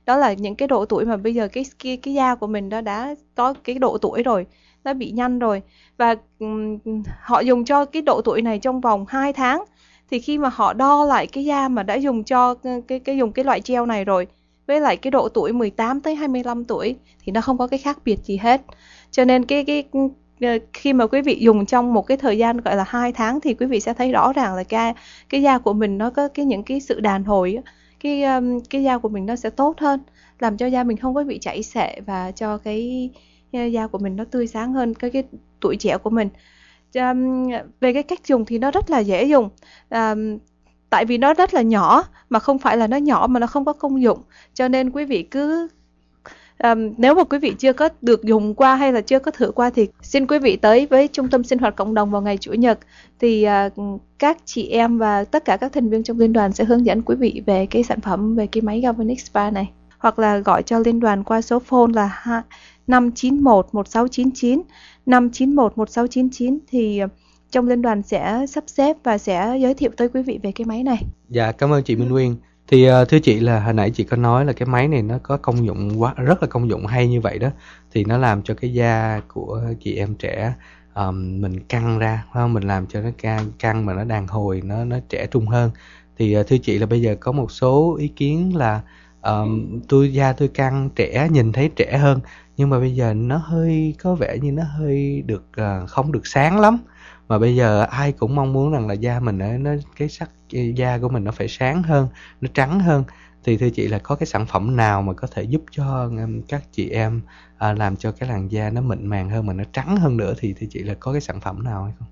đó là những cái độ tuổi mà bây giờ cái cái, cái da của mình đó đã có cái độ tuổi rồi nó bị nhanh rồi. Và um, họ dùng cho cái độ tuổi này trong vòng 2 tháng. Thì khi mà họ đo lại cái da mà đã dùng cho cái cái dùng cái loại gel này rồi với lại cái độ tuổi 18 tới 25 tuổi thì nó không có cái khác biệt gì hết. Cho nên cái cái ờ, khi mà quý vị dùng trong một cái thời gian gọi là hai tháng thì quý vị sẽ thấy rõ ràng là cái cái da của mình nó có cái những cái sự đàn hồi cái um, cái da của mình nó sẽ tốt hơn làm cho da mình không có bị chảy xệ và cho cái ờ, da của mình nó tươi sáng hơn cái cái tuổi trẻ của mình. Um, về cái cách dùng thì nó rất là dễ dùng. Um, tại vì nó rất là nhỏ mà không phải là nó nhỏ mà nó không có công dụng. Cho nên quý vị cứ um, nếu mà quý vị chưa có được dùng qua hay là chưa có thử qua thì xin quý vị tới với trung tâm sinh hoạt cộng đồng vào ngày chủ nhật thì uh, các chị em và tất cả các thành viên trong liên đoàn sẽ hướng dẫn quý vị về cái sản phẩm về cái máy Galvanic Spa này hoặc là gọi cho liên đoàn qua số phone là 591 1699 591 1699 thì ờ, trong liên đoàn sẽ sắp xếp và sẽ giới thiệu tới quý vị về cái máy này. Dạ cảm ơn chị Minh Nguyên. Thì uh, thưa chị là hồi nãy chị có nói là cái máy này nó có công dụng quá rất là công dụng hay như vậy đó thì nó làm cho cái da của chị em trẻ um, mình căng ra không? Mình làm cho nó căng căng mà nó đàn hồi nó nó trẻ trung hơn. Thì uh, thưa chị là bây giờ có một số ý kiến là um, tôi da tôi căng trẻ nhìn thấy trẻ hơn nhưng mà bây giờ nó hơi có vẻ như nó hơi được uh, không được sáng lắm mà bây giờ ai cũng mong muốn rằng là da mình nó cái sắc da của mình nó phải sáng hơn nó trắng hơn. Thì thưa chị là có cái sản phẩm nào mà có thể giúp cho các chị em à, làm cho cái làn da nó mịn màng hơn mà nó trắng hơn nữa thì thưa chị là có cái sản phẩm nào hay không?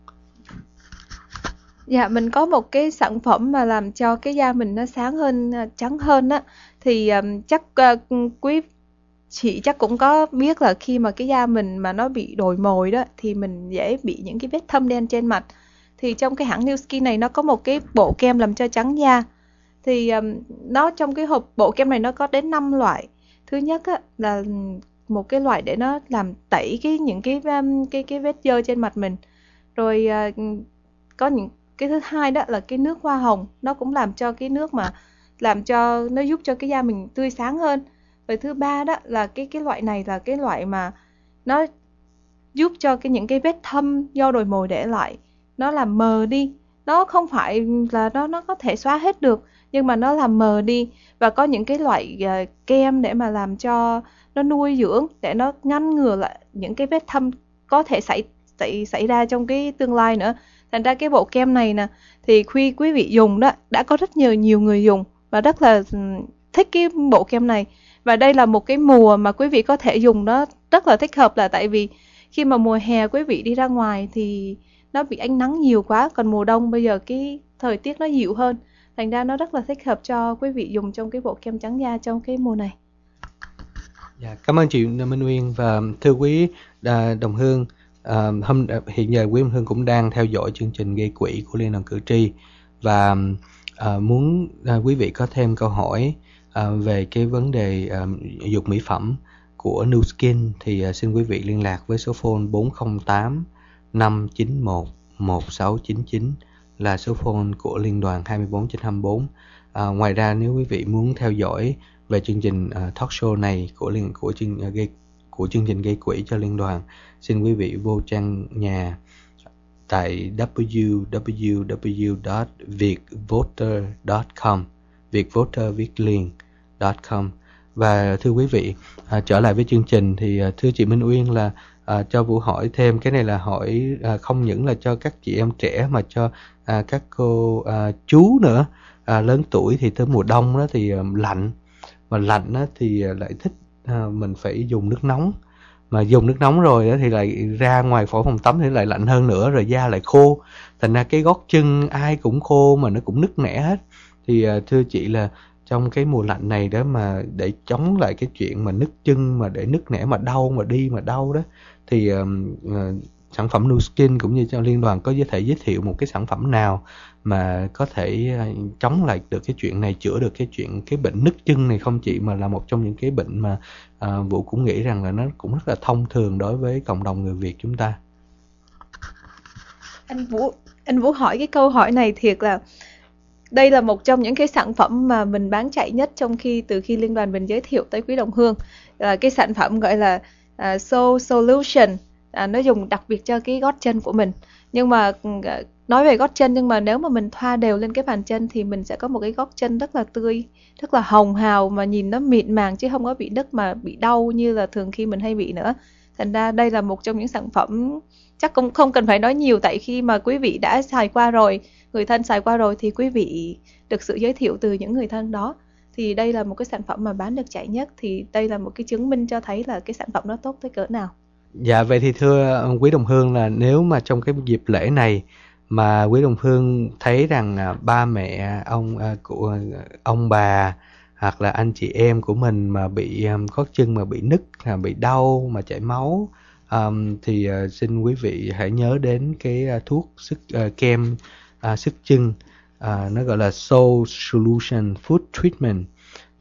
Dạ mình có một cái sản phẩm mà làm cho cái da mình nó sáng hơn à, trắng hơn á. Thì um, chắc uh, quý chị chắc cũng có biết là khi mà cái da mình mà nó bị đồi mồi đó thì mình dễ bị những cái vết thâm đen trên mặt thì trong cái hãng New Skin này nó có một cái bộ kem làm cho trắng da. Thì um, nó trong cái hộp bộ kem này nó có đến 5 loại. Thứ nhất á, là một cái loại để nó làm tẩy cái những cái um, cái cái vết dơ trên mặt mình. Rồi uh, có những cái thứ hai đó là cái nước hoa hồng. Nó cũng làm cho cái nước mà làm cho nó giúp cho cái da mình tươi sáng hơn. Rồi thứ ba đó là cái cái loại này là cái loại mà nó giúp cho cái những cái vết thâm do đồi mồi để lại nó làm mờ đi. Nó không phải là nó nó có thể xóa hết được nhưng mà nó làm mờ đi. Và có những cái loại uh, kem để mà làm cho nó nuôi dưỡng để nó ngăn ngừa lại những cái vết thâm có thể xảy xảy xảy ra trong cái tương lai nữa. Thành ra cái bộ kem này nè thì khi quý vị dùng đó đã có rất nhiều nhiều người dùng và rất là ừ, thích cái bộ kem này. Và đây là một cái mùa mà quý vị có thể dùng nó rất là thích hợp là tại vì khi mà mùa hè quý vị đi ra ngoài thì nó bị ánh nắng nhiều quá còn mùa đông bây giờ cái thời tiết nó dịu hơn. Thành ra nó rất là thích hợp cho quý vị dùng trong cái bộ kem trắng da trong cái mùa này. Dạ, cảm ơn chị Minh Nguyên và thưa quý à, đồng hương à, hôm à, hiện giờ quý đồng hương cũng đang theo dõi chương trình gây quỹ của liên đoàn cử tri và à, muốn à, quý vị có thêm câu hỏi à, về cái vấn đề à, dục mỹ phẩm của New Skin thì à, xin quý vị liên lạc với số phone 408 591 1699 là số phone của liên đoàn 24 trên 24. À, ngoài ra nếu quý vị muốn theo dõi về chương trình uh, talk show này của liên của chương uh, gây của chương trình gây quỹ cho liên đoàn, xin quý vị vô trang nhà tại www.vietvoter.com vietvoter viết liền.com và thưa quý vị à, trở lại với chương trình thì à, thưa chị Minh Uyên là à, cho Vũ hỏi thêm cái này là hỏi à, không những là cho các chị em trẻ mà cho à, các cô à, chú nữa. À, lớn tuổi thì tới mùa đông đó thì à, lạnh. Mà lạnh đó thì lại thích à, mình phải dùng nước nóng. Mà dùng nước nóng rồi đó thì lại ra ngoài khỏi phòng tắm thì lại lạnh hơn nữa rồi da lại khô. Thành ra cái gót chân ai cũng khô mà nó cũng nứt nẻ hết. Thì à, thưa chị là trong cái mùa lạnh này đó mà để chống lại cái chuyện mà nứt chân mà để nứt nẻ mà đau mà đi mà đau đó thì uh, uh, sản phẩm Nu Skin cũng như cho liên đoàn có thể giới thiệu một cái sản phẩm nào mà có thể ờ, chống lại được cái chuyện này chữa được cái chuyện cái bệnh nứt chân này không chị? Mà là một trong những cái bệnh mà uh, vũ cũng nghĩ rằng là nó cũng rất là thông thường đối với cộng đồng người Việt chúng ta. Anh Vũ anh Vũ hỏi cái câu hỏi này thiệt là đây là một trong những cái sản phẩm mà mình bán chạy nhất trong khi từ khi liên đoàn mình giới thiệu tới quý đồng hương. Là cái sản phẩm gọi là uh, so Solution. À, nó dùng đặc biệt cho cái gót chân của mình. Nhưng mà uh, nói về gót chân nhưng mà nếu mà mình thoa đều lên cái bàn chân thì mình sẽ có một cái gót chân rất là tươi rất là hồng hào mà nhìn nó mịn màng chứ không có bị nứt mà bị đau như là thường khi mình hay bị nữa. Thành ra đây là một trong những sản phẩm chắc cũng không cần phải nói nhiều tại khi mà quý vị đã xài qua rồi người thân xài qua rồi thì quý vị được sự giới thiệu từ những người thân đó thì đây là một cái sản phẩm mà bán được chạy nhất. Thì đây là một cái chứng minh cho thấy là cái sản phẩm nó tốt tới cỡ nào. Dạ vậy thì thưa quý đồng hương là nếu mà trong cái dịp lễ này mà quý đồng hương thấy rằng à, ba mẹ ông à, của à, ông bà hoặc là anh chị em của mình mà bị có gót chân mà bị nứt là bị đau mà chảy máu um, thì uh, xin quý vị hãy nhớ đến cái uh, thuốc sức uh, kem uh, sức chân à, nó gọi là Soul Solution Food Treatment.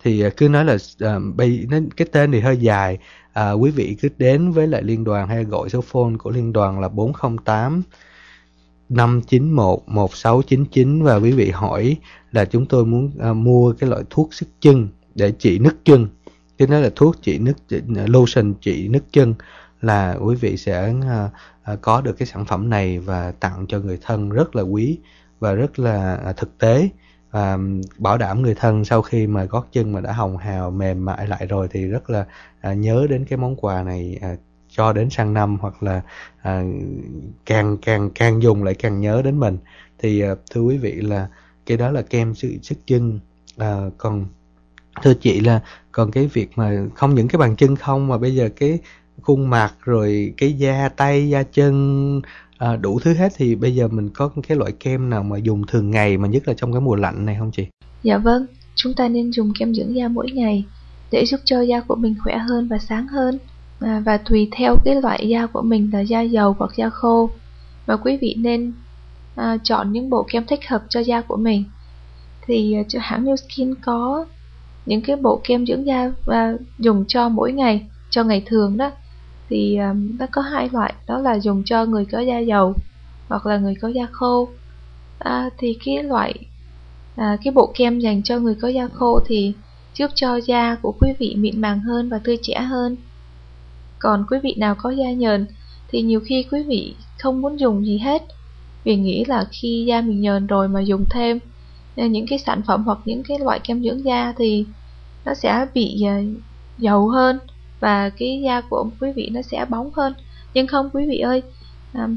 Thì à, cứ nói là à, bây nó cái tên thì hơi dài. À, quý vị cứ đến với lại liên đoàn hay gọi số phone của liên đoàn là 408 591 1699 và quý vị hỏi là chúng tôi muốn à, mua cái loại thuốc sức chân để trị nứt chân. Cái nói là thuốc trị nứt lotion trị nứt chân là quý vị sẽ à, à, có được cái sản phẩm này và tặng cho người thân rất là quý và rất là à, thực tế. Và bảo đảm người thân sau khi mà gót chân mà đã hồng hào mềm mại lại rồi thì rất là à, nhớ đến cái món quà này à, cho đến sang năm hoặc là à, càng càng càng dùng lại càng nhớ đến mình. Thì à, thưa quý vị là cái đó là kem sự sức chân à, còn thưa chị là còn cái việc mà không những cái bàn chân không mà bây giờ cái khuôn mặt rồi cái da tay da chân à, đủ thứ hết thì bây giờ mình có cái loại kem nào mà dùng thường ngày mà nhất là trong cái mùa lạnh này không chị? Dạ vâng, chúng ta nên dùng kem dưỡng da mỗi ngày để giúp cho da của mình khỏe hơn và sáng hơn. À, và tùy theo cái loại da của mình là da dầu hoặc da khô. Và quý vị nên à, chọn những bộ kem thích hợp cho da của mình. Thì à, cho hãng New Skin có những cái bộ kem dưỡng da à, dùng cho mỗi ngày cho ngày thường đó thì um, nó có hai loại đó là dùng cho người có da dầu hoặc là người có da khô. À, thì cái loại à, cái bộ kem dành cho người có da khô thì giúp cho da của quý vị mịn màng hơn và tươi trẻ hơn. Còn quý vị nào có da nhờn thì nhiều khi quý vị không muốn dùng gì hết vì nghĩ là khi da mình nhờn rồi mà dùng thêm à, những cái sản phẩm hoặc những cái loại kem dưỡng da thì nó sẽ bị à, dầu hơn và cái da của quý vị nó sẽ bóng hơn. Nhưng không quý vị ơi um,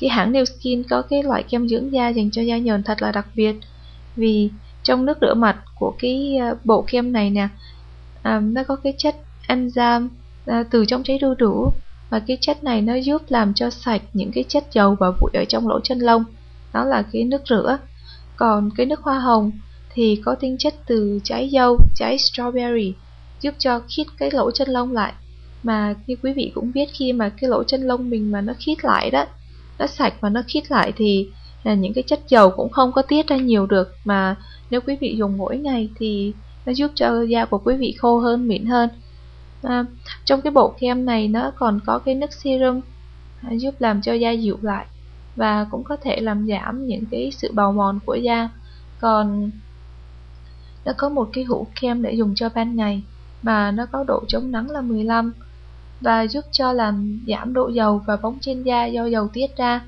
cái hãng New Skin có cái loại kem dưỡng da dành cho da nhờn thật là đặc biệt. Vì trong nước rửa mặt của cái uh, bộ kem này nè um, nó có cái chất enzyme uh, từ trong trái đu đủ. Và cái chất này nó giúp làm cho sạch những cái chất dầu và bụi ở trong lỗ chân lông. Đó là cái nước rửa. Còn cái nước hoa hồng thì có tinh chất từ trái dâu trái strawberry giúp cho khít cái lỗ chân lông lại. Mà như quý vị cũng biết khi mà cái lỗ chân lông mình mà nó khít lại đó nó sạch và nó khít lại thì là những cái chất dầu cũng không có tiết ra nhiều được. Mà nếu quý vị dùng mỗi ngày thì nó giúp cho da của quý vị khô hơn mịn hơn. À, trong cái bộ kem này nó còn có cái nước serum à, giúp làm cho da dịu lại và cũng có thể làm giảm những cái sự bào mòn của da. Còn nó có một cái hũ kem để dùng cho ban ngày mà nó có độ chống nắng là 15 và giúp cho làm giảm độ dầu và bóng trên da do dầu tiết ra.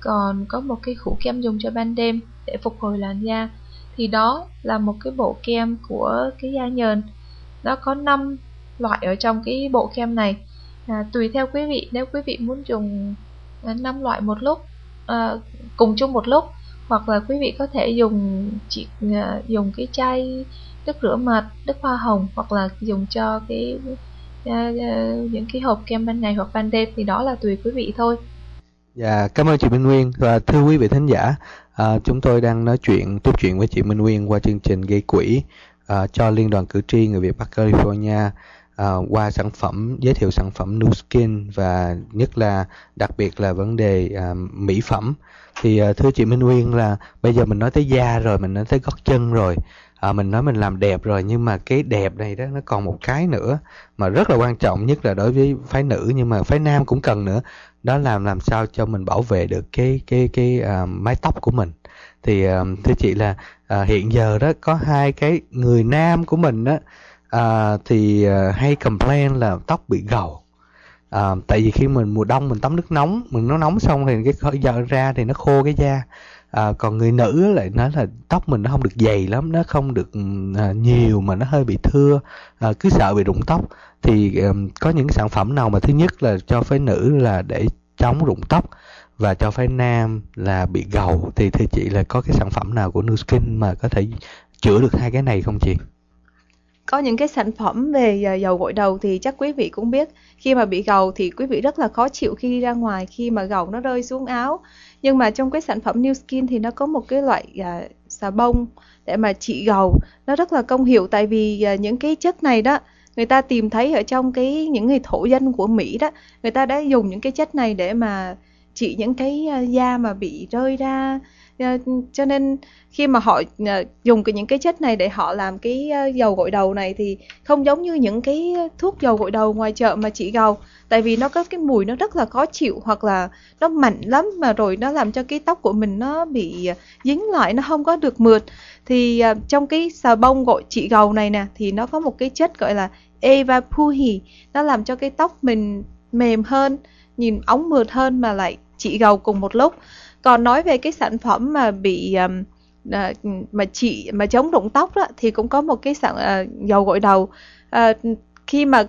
Còn có một cái khủ kem dùng cho ban đêm để phục hồi làn da. Thì đó là một cái bộ kem của cái da nhờn. Nó có 5 loại ở trong cái bộ kem này. À, tùy theo quý vị nếu quý vị muốn dùng à, 5 loại một lúc à, cùng chung một lúc hoặc là quý vị có thể dùng chỉ à, dùng cái chai nước rửa mặt nước hoa hồng hoặc là dùng cho cái à, à, những cái hộp kem ban ngày hoặc ban đêm thì đó là tùy quý vị thôi Dạ, cảm ơn chị Minh Nguyên và thưa quý vị thính giả, à, chúng tôi đang nói chuyện, tiếp chuyện với chị Minh Nguyên qua chương trình gây quỹ à, cho Liên đoàn cử tri người Việt Bắc California à, qua sản phẩm giới thiệu sản phẩm Nu Skin và nhất là đặc biệt là vấn đề à, mỹ phẩm. Thì à, thưa chị Minh Nguyên là bây giờ mình nói tới da rồi, mình nói tới gót chân rồi. À, mình nói mình làm đẹp rồi nhưng mà cái đẹp này đó nó còn một cái nữa mà rất là quan trọng nhất là đối với phái nữ nhưng mà phái nam cũng cần nữa. Đó là làm sao cho mình bảo vệ được cái cái cái uh, mái tóc của mình. Thì uh, thưa chị là uh, hiện giờ đó có hai cái người nam của mình đó uh, thì uh, hay complain là tóc bị gầu. À, tại vì khi mình mùa đông mình tắm nước nóng mình nó nóng xong thì cái khởi giờ ra thì nó khô cái da à, còn người nữ lại nói là tóc mình nó không được dày lắm nó không được à, nhiều mà nó hơi bị thưa. À, cứ sợ bị rụng tóc. Thì à, có những sản phẩm nào mà thứ nhất là cho phái nữ là để chống rụng tóc và cho phái nam là bị gầu? Thì thưa chị là có cái sản phẩm nào của Nuskin mà có thể chữa được hai cái này không chị? có những cái sản phẩm về à, dầu gội đầu thì chắc quý vị cũng biết. Khi mà bị gầu thì quý vị rất là khó chịu khi đi ra ngoài khi mà gầu nó rơi xuống áo nhưng mà trong cái sản phẩm New Skin thì nó có một cái loại à, xà bông để mà trị gầu. Nó rất là công hiệu tại vì à, những cái chất này đó người ta tìm thấy ở trong cái những người thổ dân của Mỹ đó người ta đã dùng những cái chất này để mà trị những cái ờ, da mà bị rơi ra ờ, cho nên khi mà họ ờ, dùng cái những cái chất này để họ làm cái dầu gội đầu này thì không giống như những cái thuốc dầu gội đầu ngoài chợ mà chị gầu. Tại vì nó có cái mùi nó rất là khó chịu hoặc là nó mạnh lắm mà rồi nó làm cho cái tóc của mình nó bị dính lại, nó không có được mượt. Thì trong cái xà bông gội chị gầu này nè thì nó có một cái chất gọi là evapuhi nó làm cho cái tóc mình mềm hơn, nhìn óng mượt hơn mà lại chị gầu cùng một lúc. Còn nói về cái sản phẩm mà bị um, à, mà chị mà chống rụng tóc đó thì cũng có một cái sản à, dầu gội đầu. À, khi mà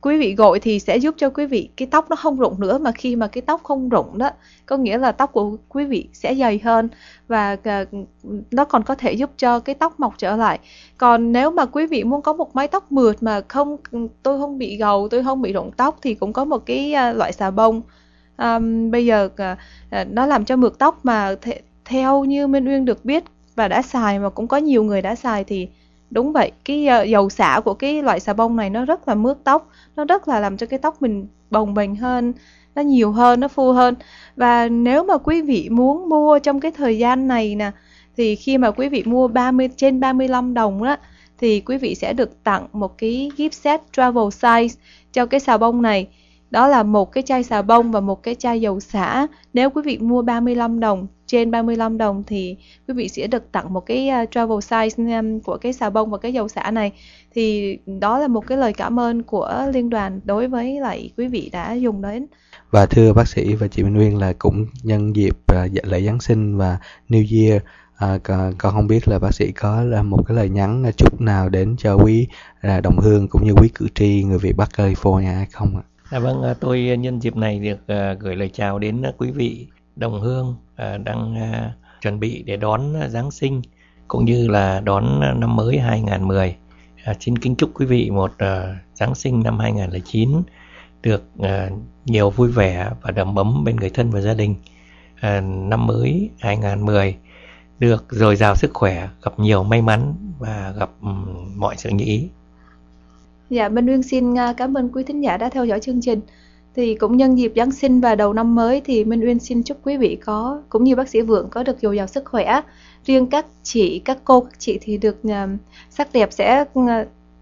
quý vị gội thì sẽ giúp cho quý vị cái tóc nó không rụng nữa mà khi mà cái tóc không rụng đó có nghĩa là tóc của quý vị sẽ dày hơn và uh, nó còn có thể giúp cho cái tóc mọc trở lại. Còn nếu mà quý vị muốn có một mái tóc mượt mà không tôi không bị gầu tôi không bị rụng tóc thì cũng có một cái uh, loại xà bông um, bây giờ uh, nó làm cho mượt tóc mà th- theo như Minh Uyên được biết và đã xài mà cũng có nhiều người đã xài thì đúng vậy. Cái uh, dầu xả của cái loại xà bông này nó rất là mướt tóc nó rất là làm cho cái tóc mình bồng bềnh hơn nó nhiều hơn nó phù hơn. Và nếu mà quý vị muốn mua trong cái thời gian này nè thì khi mà quý vị mua 30 trên 35 đồng đó thì quý vị sẽ được tặng một cái gift set travel size cho cái xà bông này đó là một cái chai xà bông và một cái chai dầu xả. Nếu quý vị mua 35 đồng, trên 35 đồng thì quý vị sẽ được tặng một cái à, travel size um, của cái xà bông và cái dầu xả này. Thì đó là một cái lời cảm ơn của liên đoàn đối với lại quý vị đã dùng đến. Và thưa bác sĩ và chị Minh Nguyên là cũng nhân dịp à, dạ, lễ Giáng sinh và New Year À, con, không biết là bác sĩ có là một cái lời nhắn à, chúc nào đến cho quý đồng hương cũng như quý cử tri người Việt Bắc California hay không ạ? À, À, vâng, à, tôi nhân dịp này được à, gửi lời chào đến quý vị đồng hương đang chuẩn bị để đón Giáng sinh cũng như là đón năm mới 2010. À, xin kính chúc quý vị một uh, Giáng sinh năm 2009 được uh, nhiều vui vẻ và đầm ấm bên người thân và gia đình. Uh, năm mới 2010 được dồi dào sức khỏe, gặp nhiều may mắn và gặp um, mọi sự như ý. Dạ, Minh Nguyên xin à, cảm ơn quý thính giả đã theo dõi chương trình. Thì cũng nhân dịp Giáng sinh và đầu năm mới thì Minh Uyên xin chúc quý vị có cũng như bác sĩ Vượng có được dồi dào sức khỏe. Riêng các chị, các cô, các chị thì được uh, sắc đẹp sẽ uh,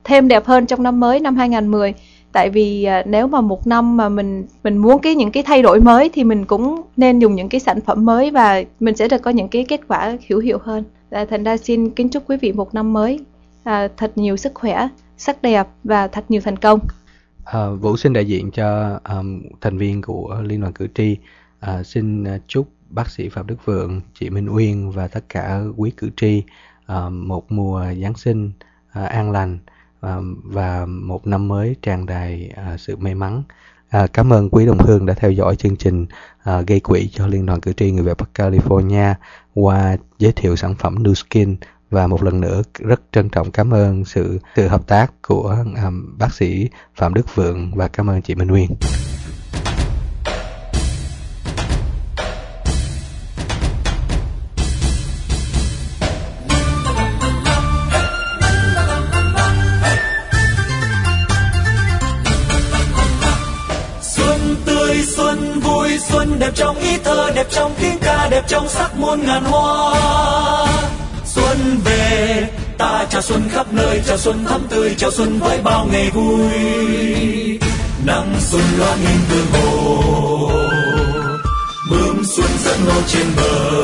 thêm đẹp hơn trong năm mới năm 2010 tại vì uh, nếu mà một năm mà mình mình muốn cái những cái thay đổi mới thì mình cũng nên dùng những cái sản phẩm mới và mình sẽ được có những cái kết quả hữu hiệu hơn. À, thành ra xin kính chúc quý vị một năm mới à, thật nhiều sức khỏe, sắc đẹp và thật nhiều thành công. À, Vũ xin đại diện cho um, thành viên của Liên đoàn cử tri à, xin à, chúc bác sĩ Phạm Đức Vượng, chị Minh Uyên và tất cả quý cử tri à, một mùa Giáng sinh à, an lành à, và một năm mới tràn đầy à, sự may mắn. À, cảm ơn quý đồng hương đã theo dõi chương trình à, gây quỹ cho Liên đoàn cử tri người Việt Bắc California qua giới thiệu sản phẩm New Skin và một lần nữa rất trân trọng cảm ơn sự sự hợp tác của um, bác sĩ Phạm Đức Vượng và cảm ơn chị Minh Uyên. xuân đẹp trong ý thơ đẹp trong tiếng ca đẹp trong sắc muôn ngàn hoa xuân về. Ta chào xuân khắp nơi, chào xuân thắm tươi, chào xuân với bao ngày vui. Nắng xuân loan nghìn tương hồ. Bướm xuân dẫn ngô trên bờ.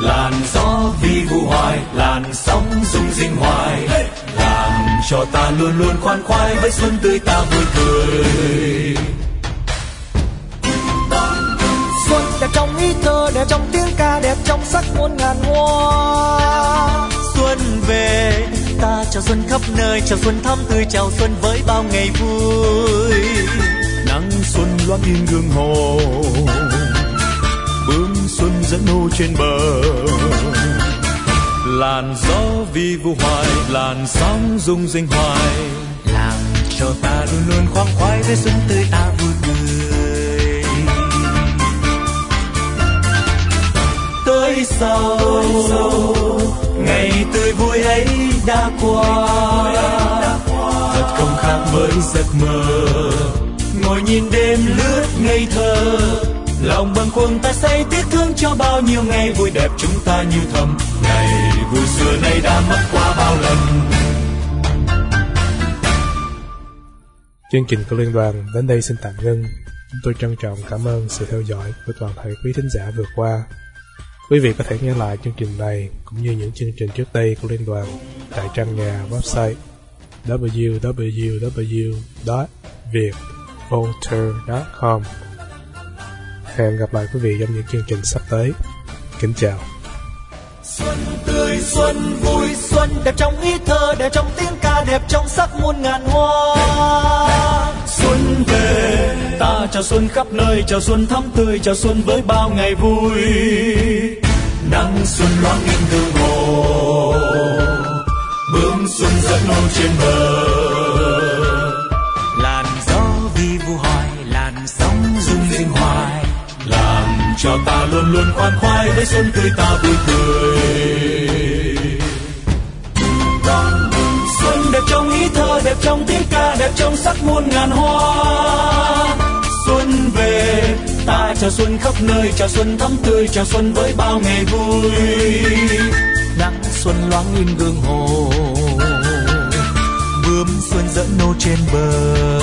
Làn gió vi vu hoài, làn sóng rung rinh hoài. Làm cho ta luôn luôn khoan khoái với xuân tươi ta vui cười. Trong ý thơ đẹp trong tiếng ca, đẹp trong sắc muôn ngàn hoa. Xuân về, ta chào xuân khắp nơi, chào xuân thắm tươi, chào xuân với bao ngày vui. Nắng xuân loáng in gương hồ, bướm xuân dẫn nô trên bờ. Làn gió vi vu hoài, làn sóng rung rinh hoài. Làm cho ta luôn luôn khoan khoái với xuân tươi ta vui tới sau ngày tươi vui ấy đã qua. Thật không khác với giấc mơ. Ngồi nhìn đêm lướt ngây thơ. Lòng bâng khuâng ta say tiếc thương cho bao nhiêu ngày vui đẹp chúng ta như thầm. Ngày vui xưa nay đã mất qua bao lần. Chương trình của liên đoàn đến đây xin tạm ngưng. Chúng tôi trân trọng cảm ơn sự theo dõi của toàn thể quý thính giả vừa qua. Quý vị có thể nghe lại chương trình này cũng như những chương trình trước đây của Liên đoàn tại trang nhà website www.vietvolter.com Hẹn gặp lại quý vị trong những chương trình sắp tới. Kính chào. Xuân tươi, xuân vui, xuân đẹp trong ý thơ, đẹp trong tiếng ca, đẹp trong sắc muôn ngàn hoa xuân về, ta chào xuân khắp nơi, chào xuân thắm tươi, chào xuân với bao ngày vui nắng xuân loáng in tương hồ bướm xuân dẫn non trên bờ. Làn gió vi vu hoài, làn sóng rung rinh hoài. Làm cho ta luôn luôn khoan khoái với xuân tươi ta vui cười xuân đẹp trong ý thơ, đẹp trong tiếng ca, đẹp trong sắc muôn ngàn hoa chào xuân khắp nơi, chào xuân thắm tươi, chào xuân với bao ngày vui. Nắng xuân loáng in gương hồ, bướm xuân dẫn nô trên bờ.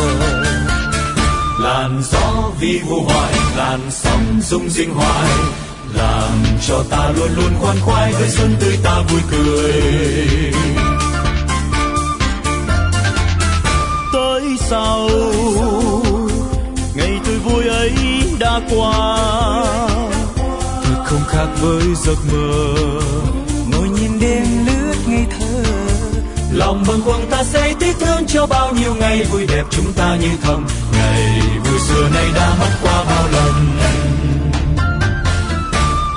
Làn gió vi vu hoài, làn sóng rung rinh hoài, làm cho ta luôn luôn khoan khoái với xuân tươi ta vui cười. Tới sau đã qua. Thật không khác với giấc mơ, ngồi nhìn đêm lướt ngây thơ. Lòng bâng khuâng ta sẽ tiếc thương cho bao nhiêu ngày vui đẹp chúng ta như thầm. Ngày vui xưa nay đã mất qua bao lần.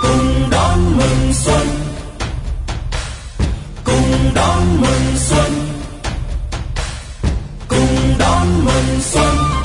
Cùng đón mừng xuân. Cùng đón mừng xuân. Cùng đón mừng xuân.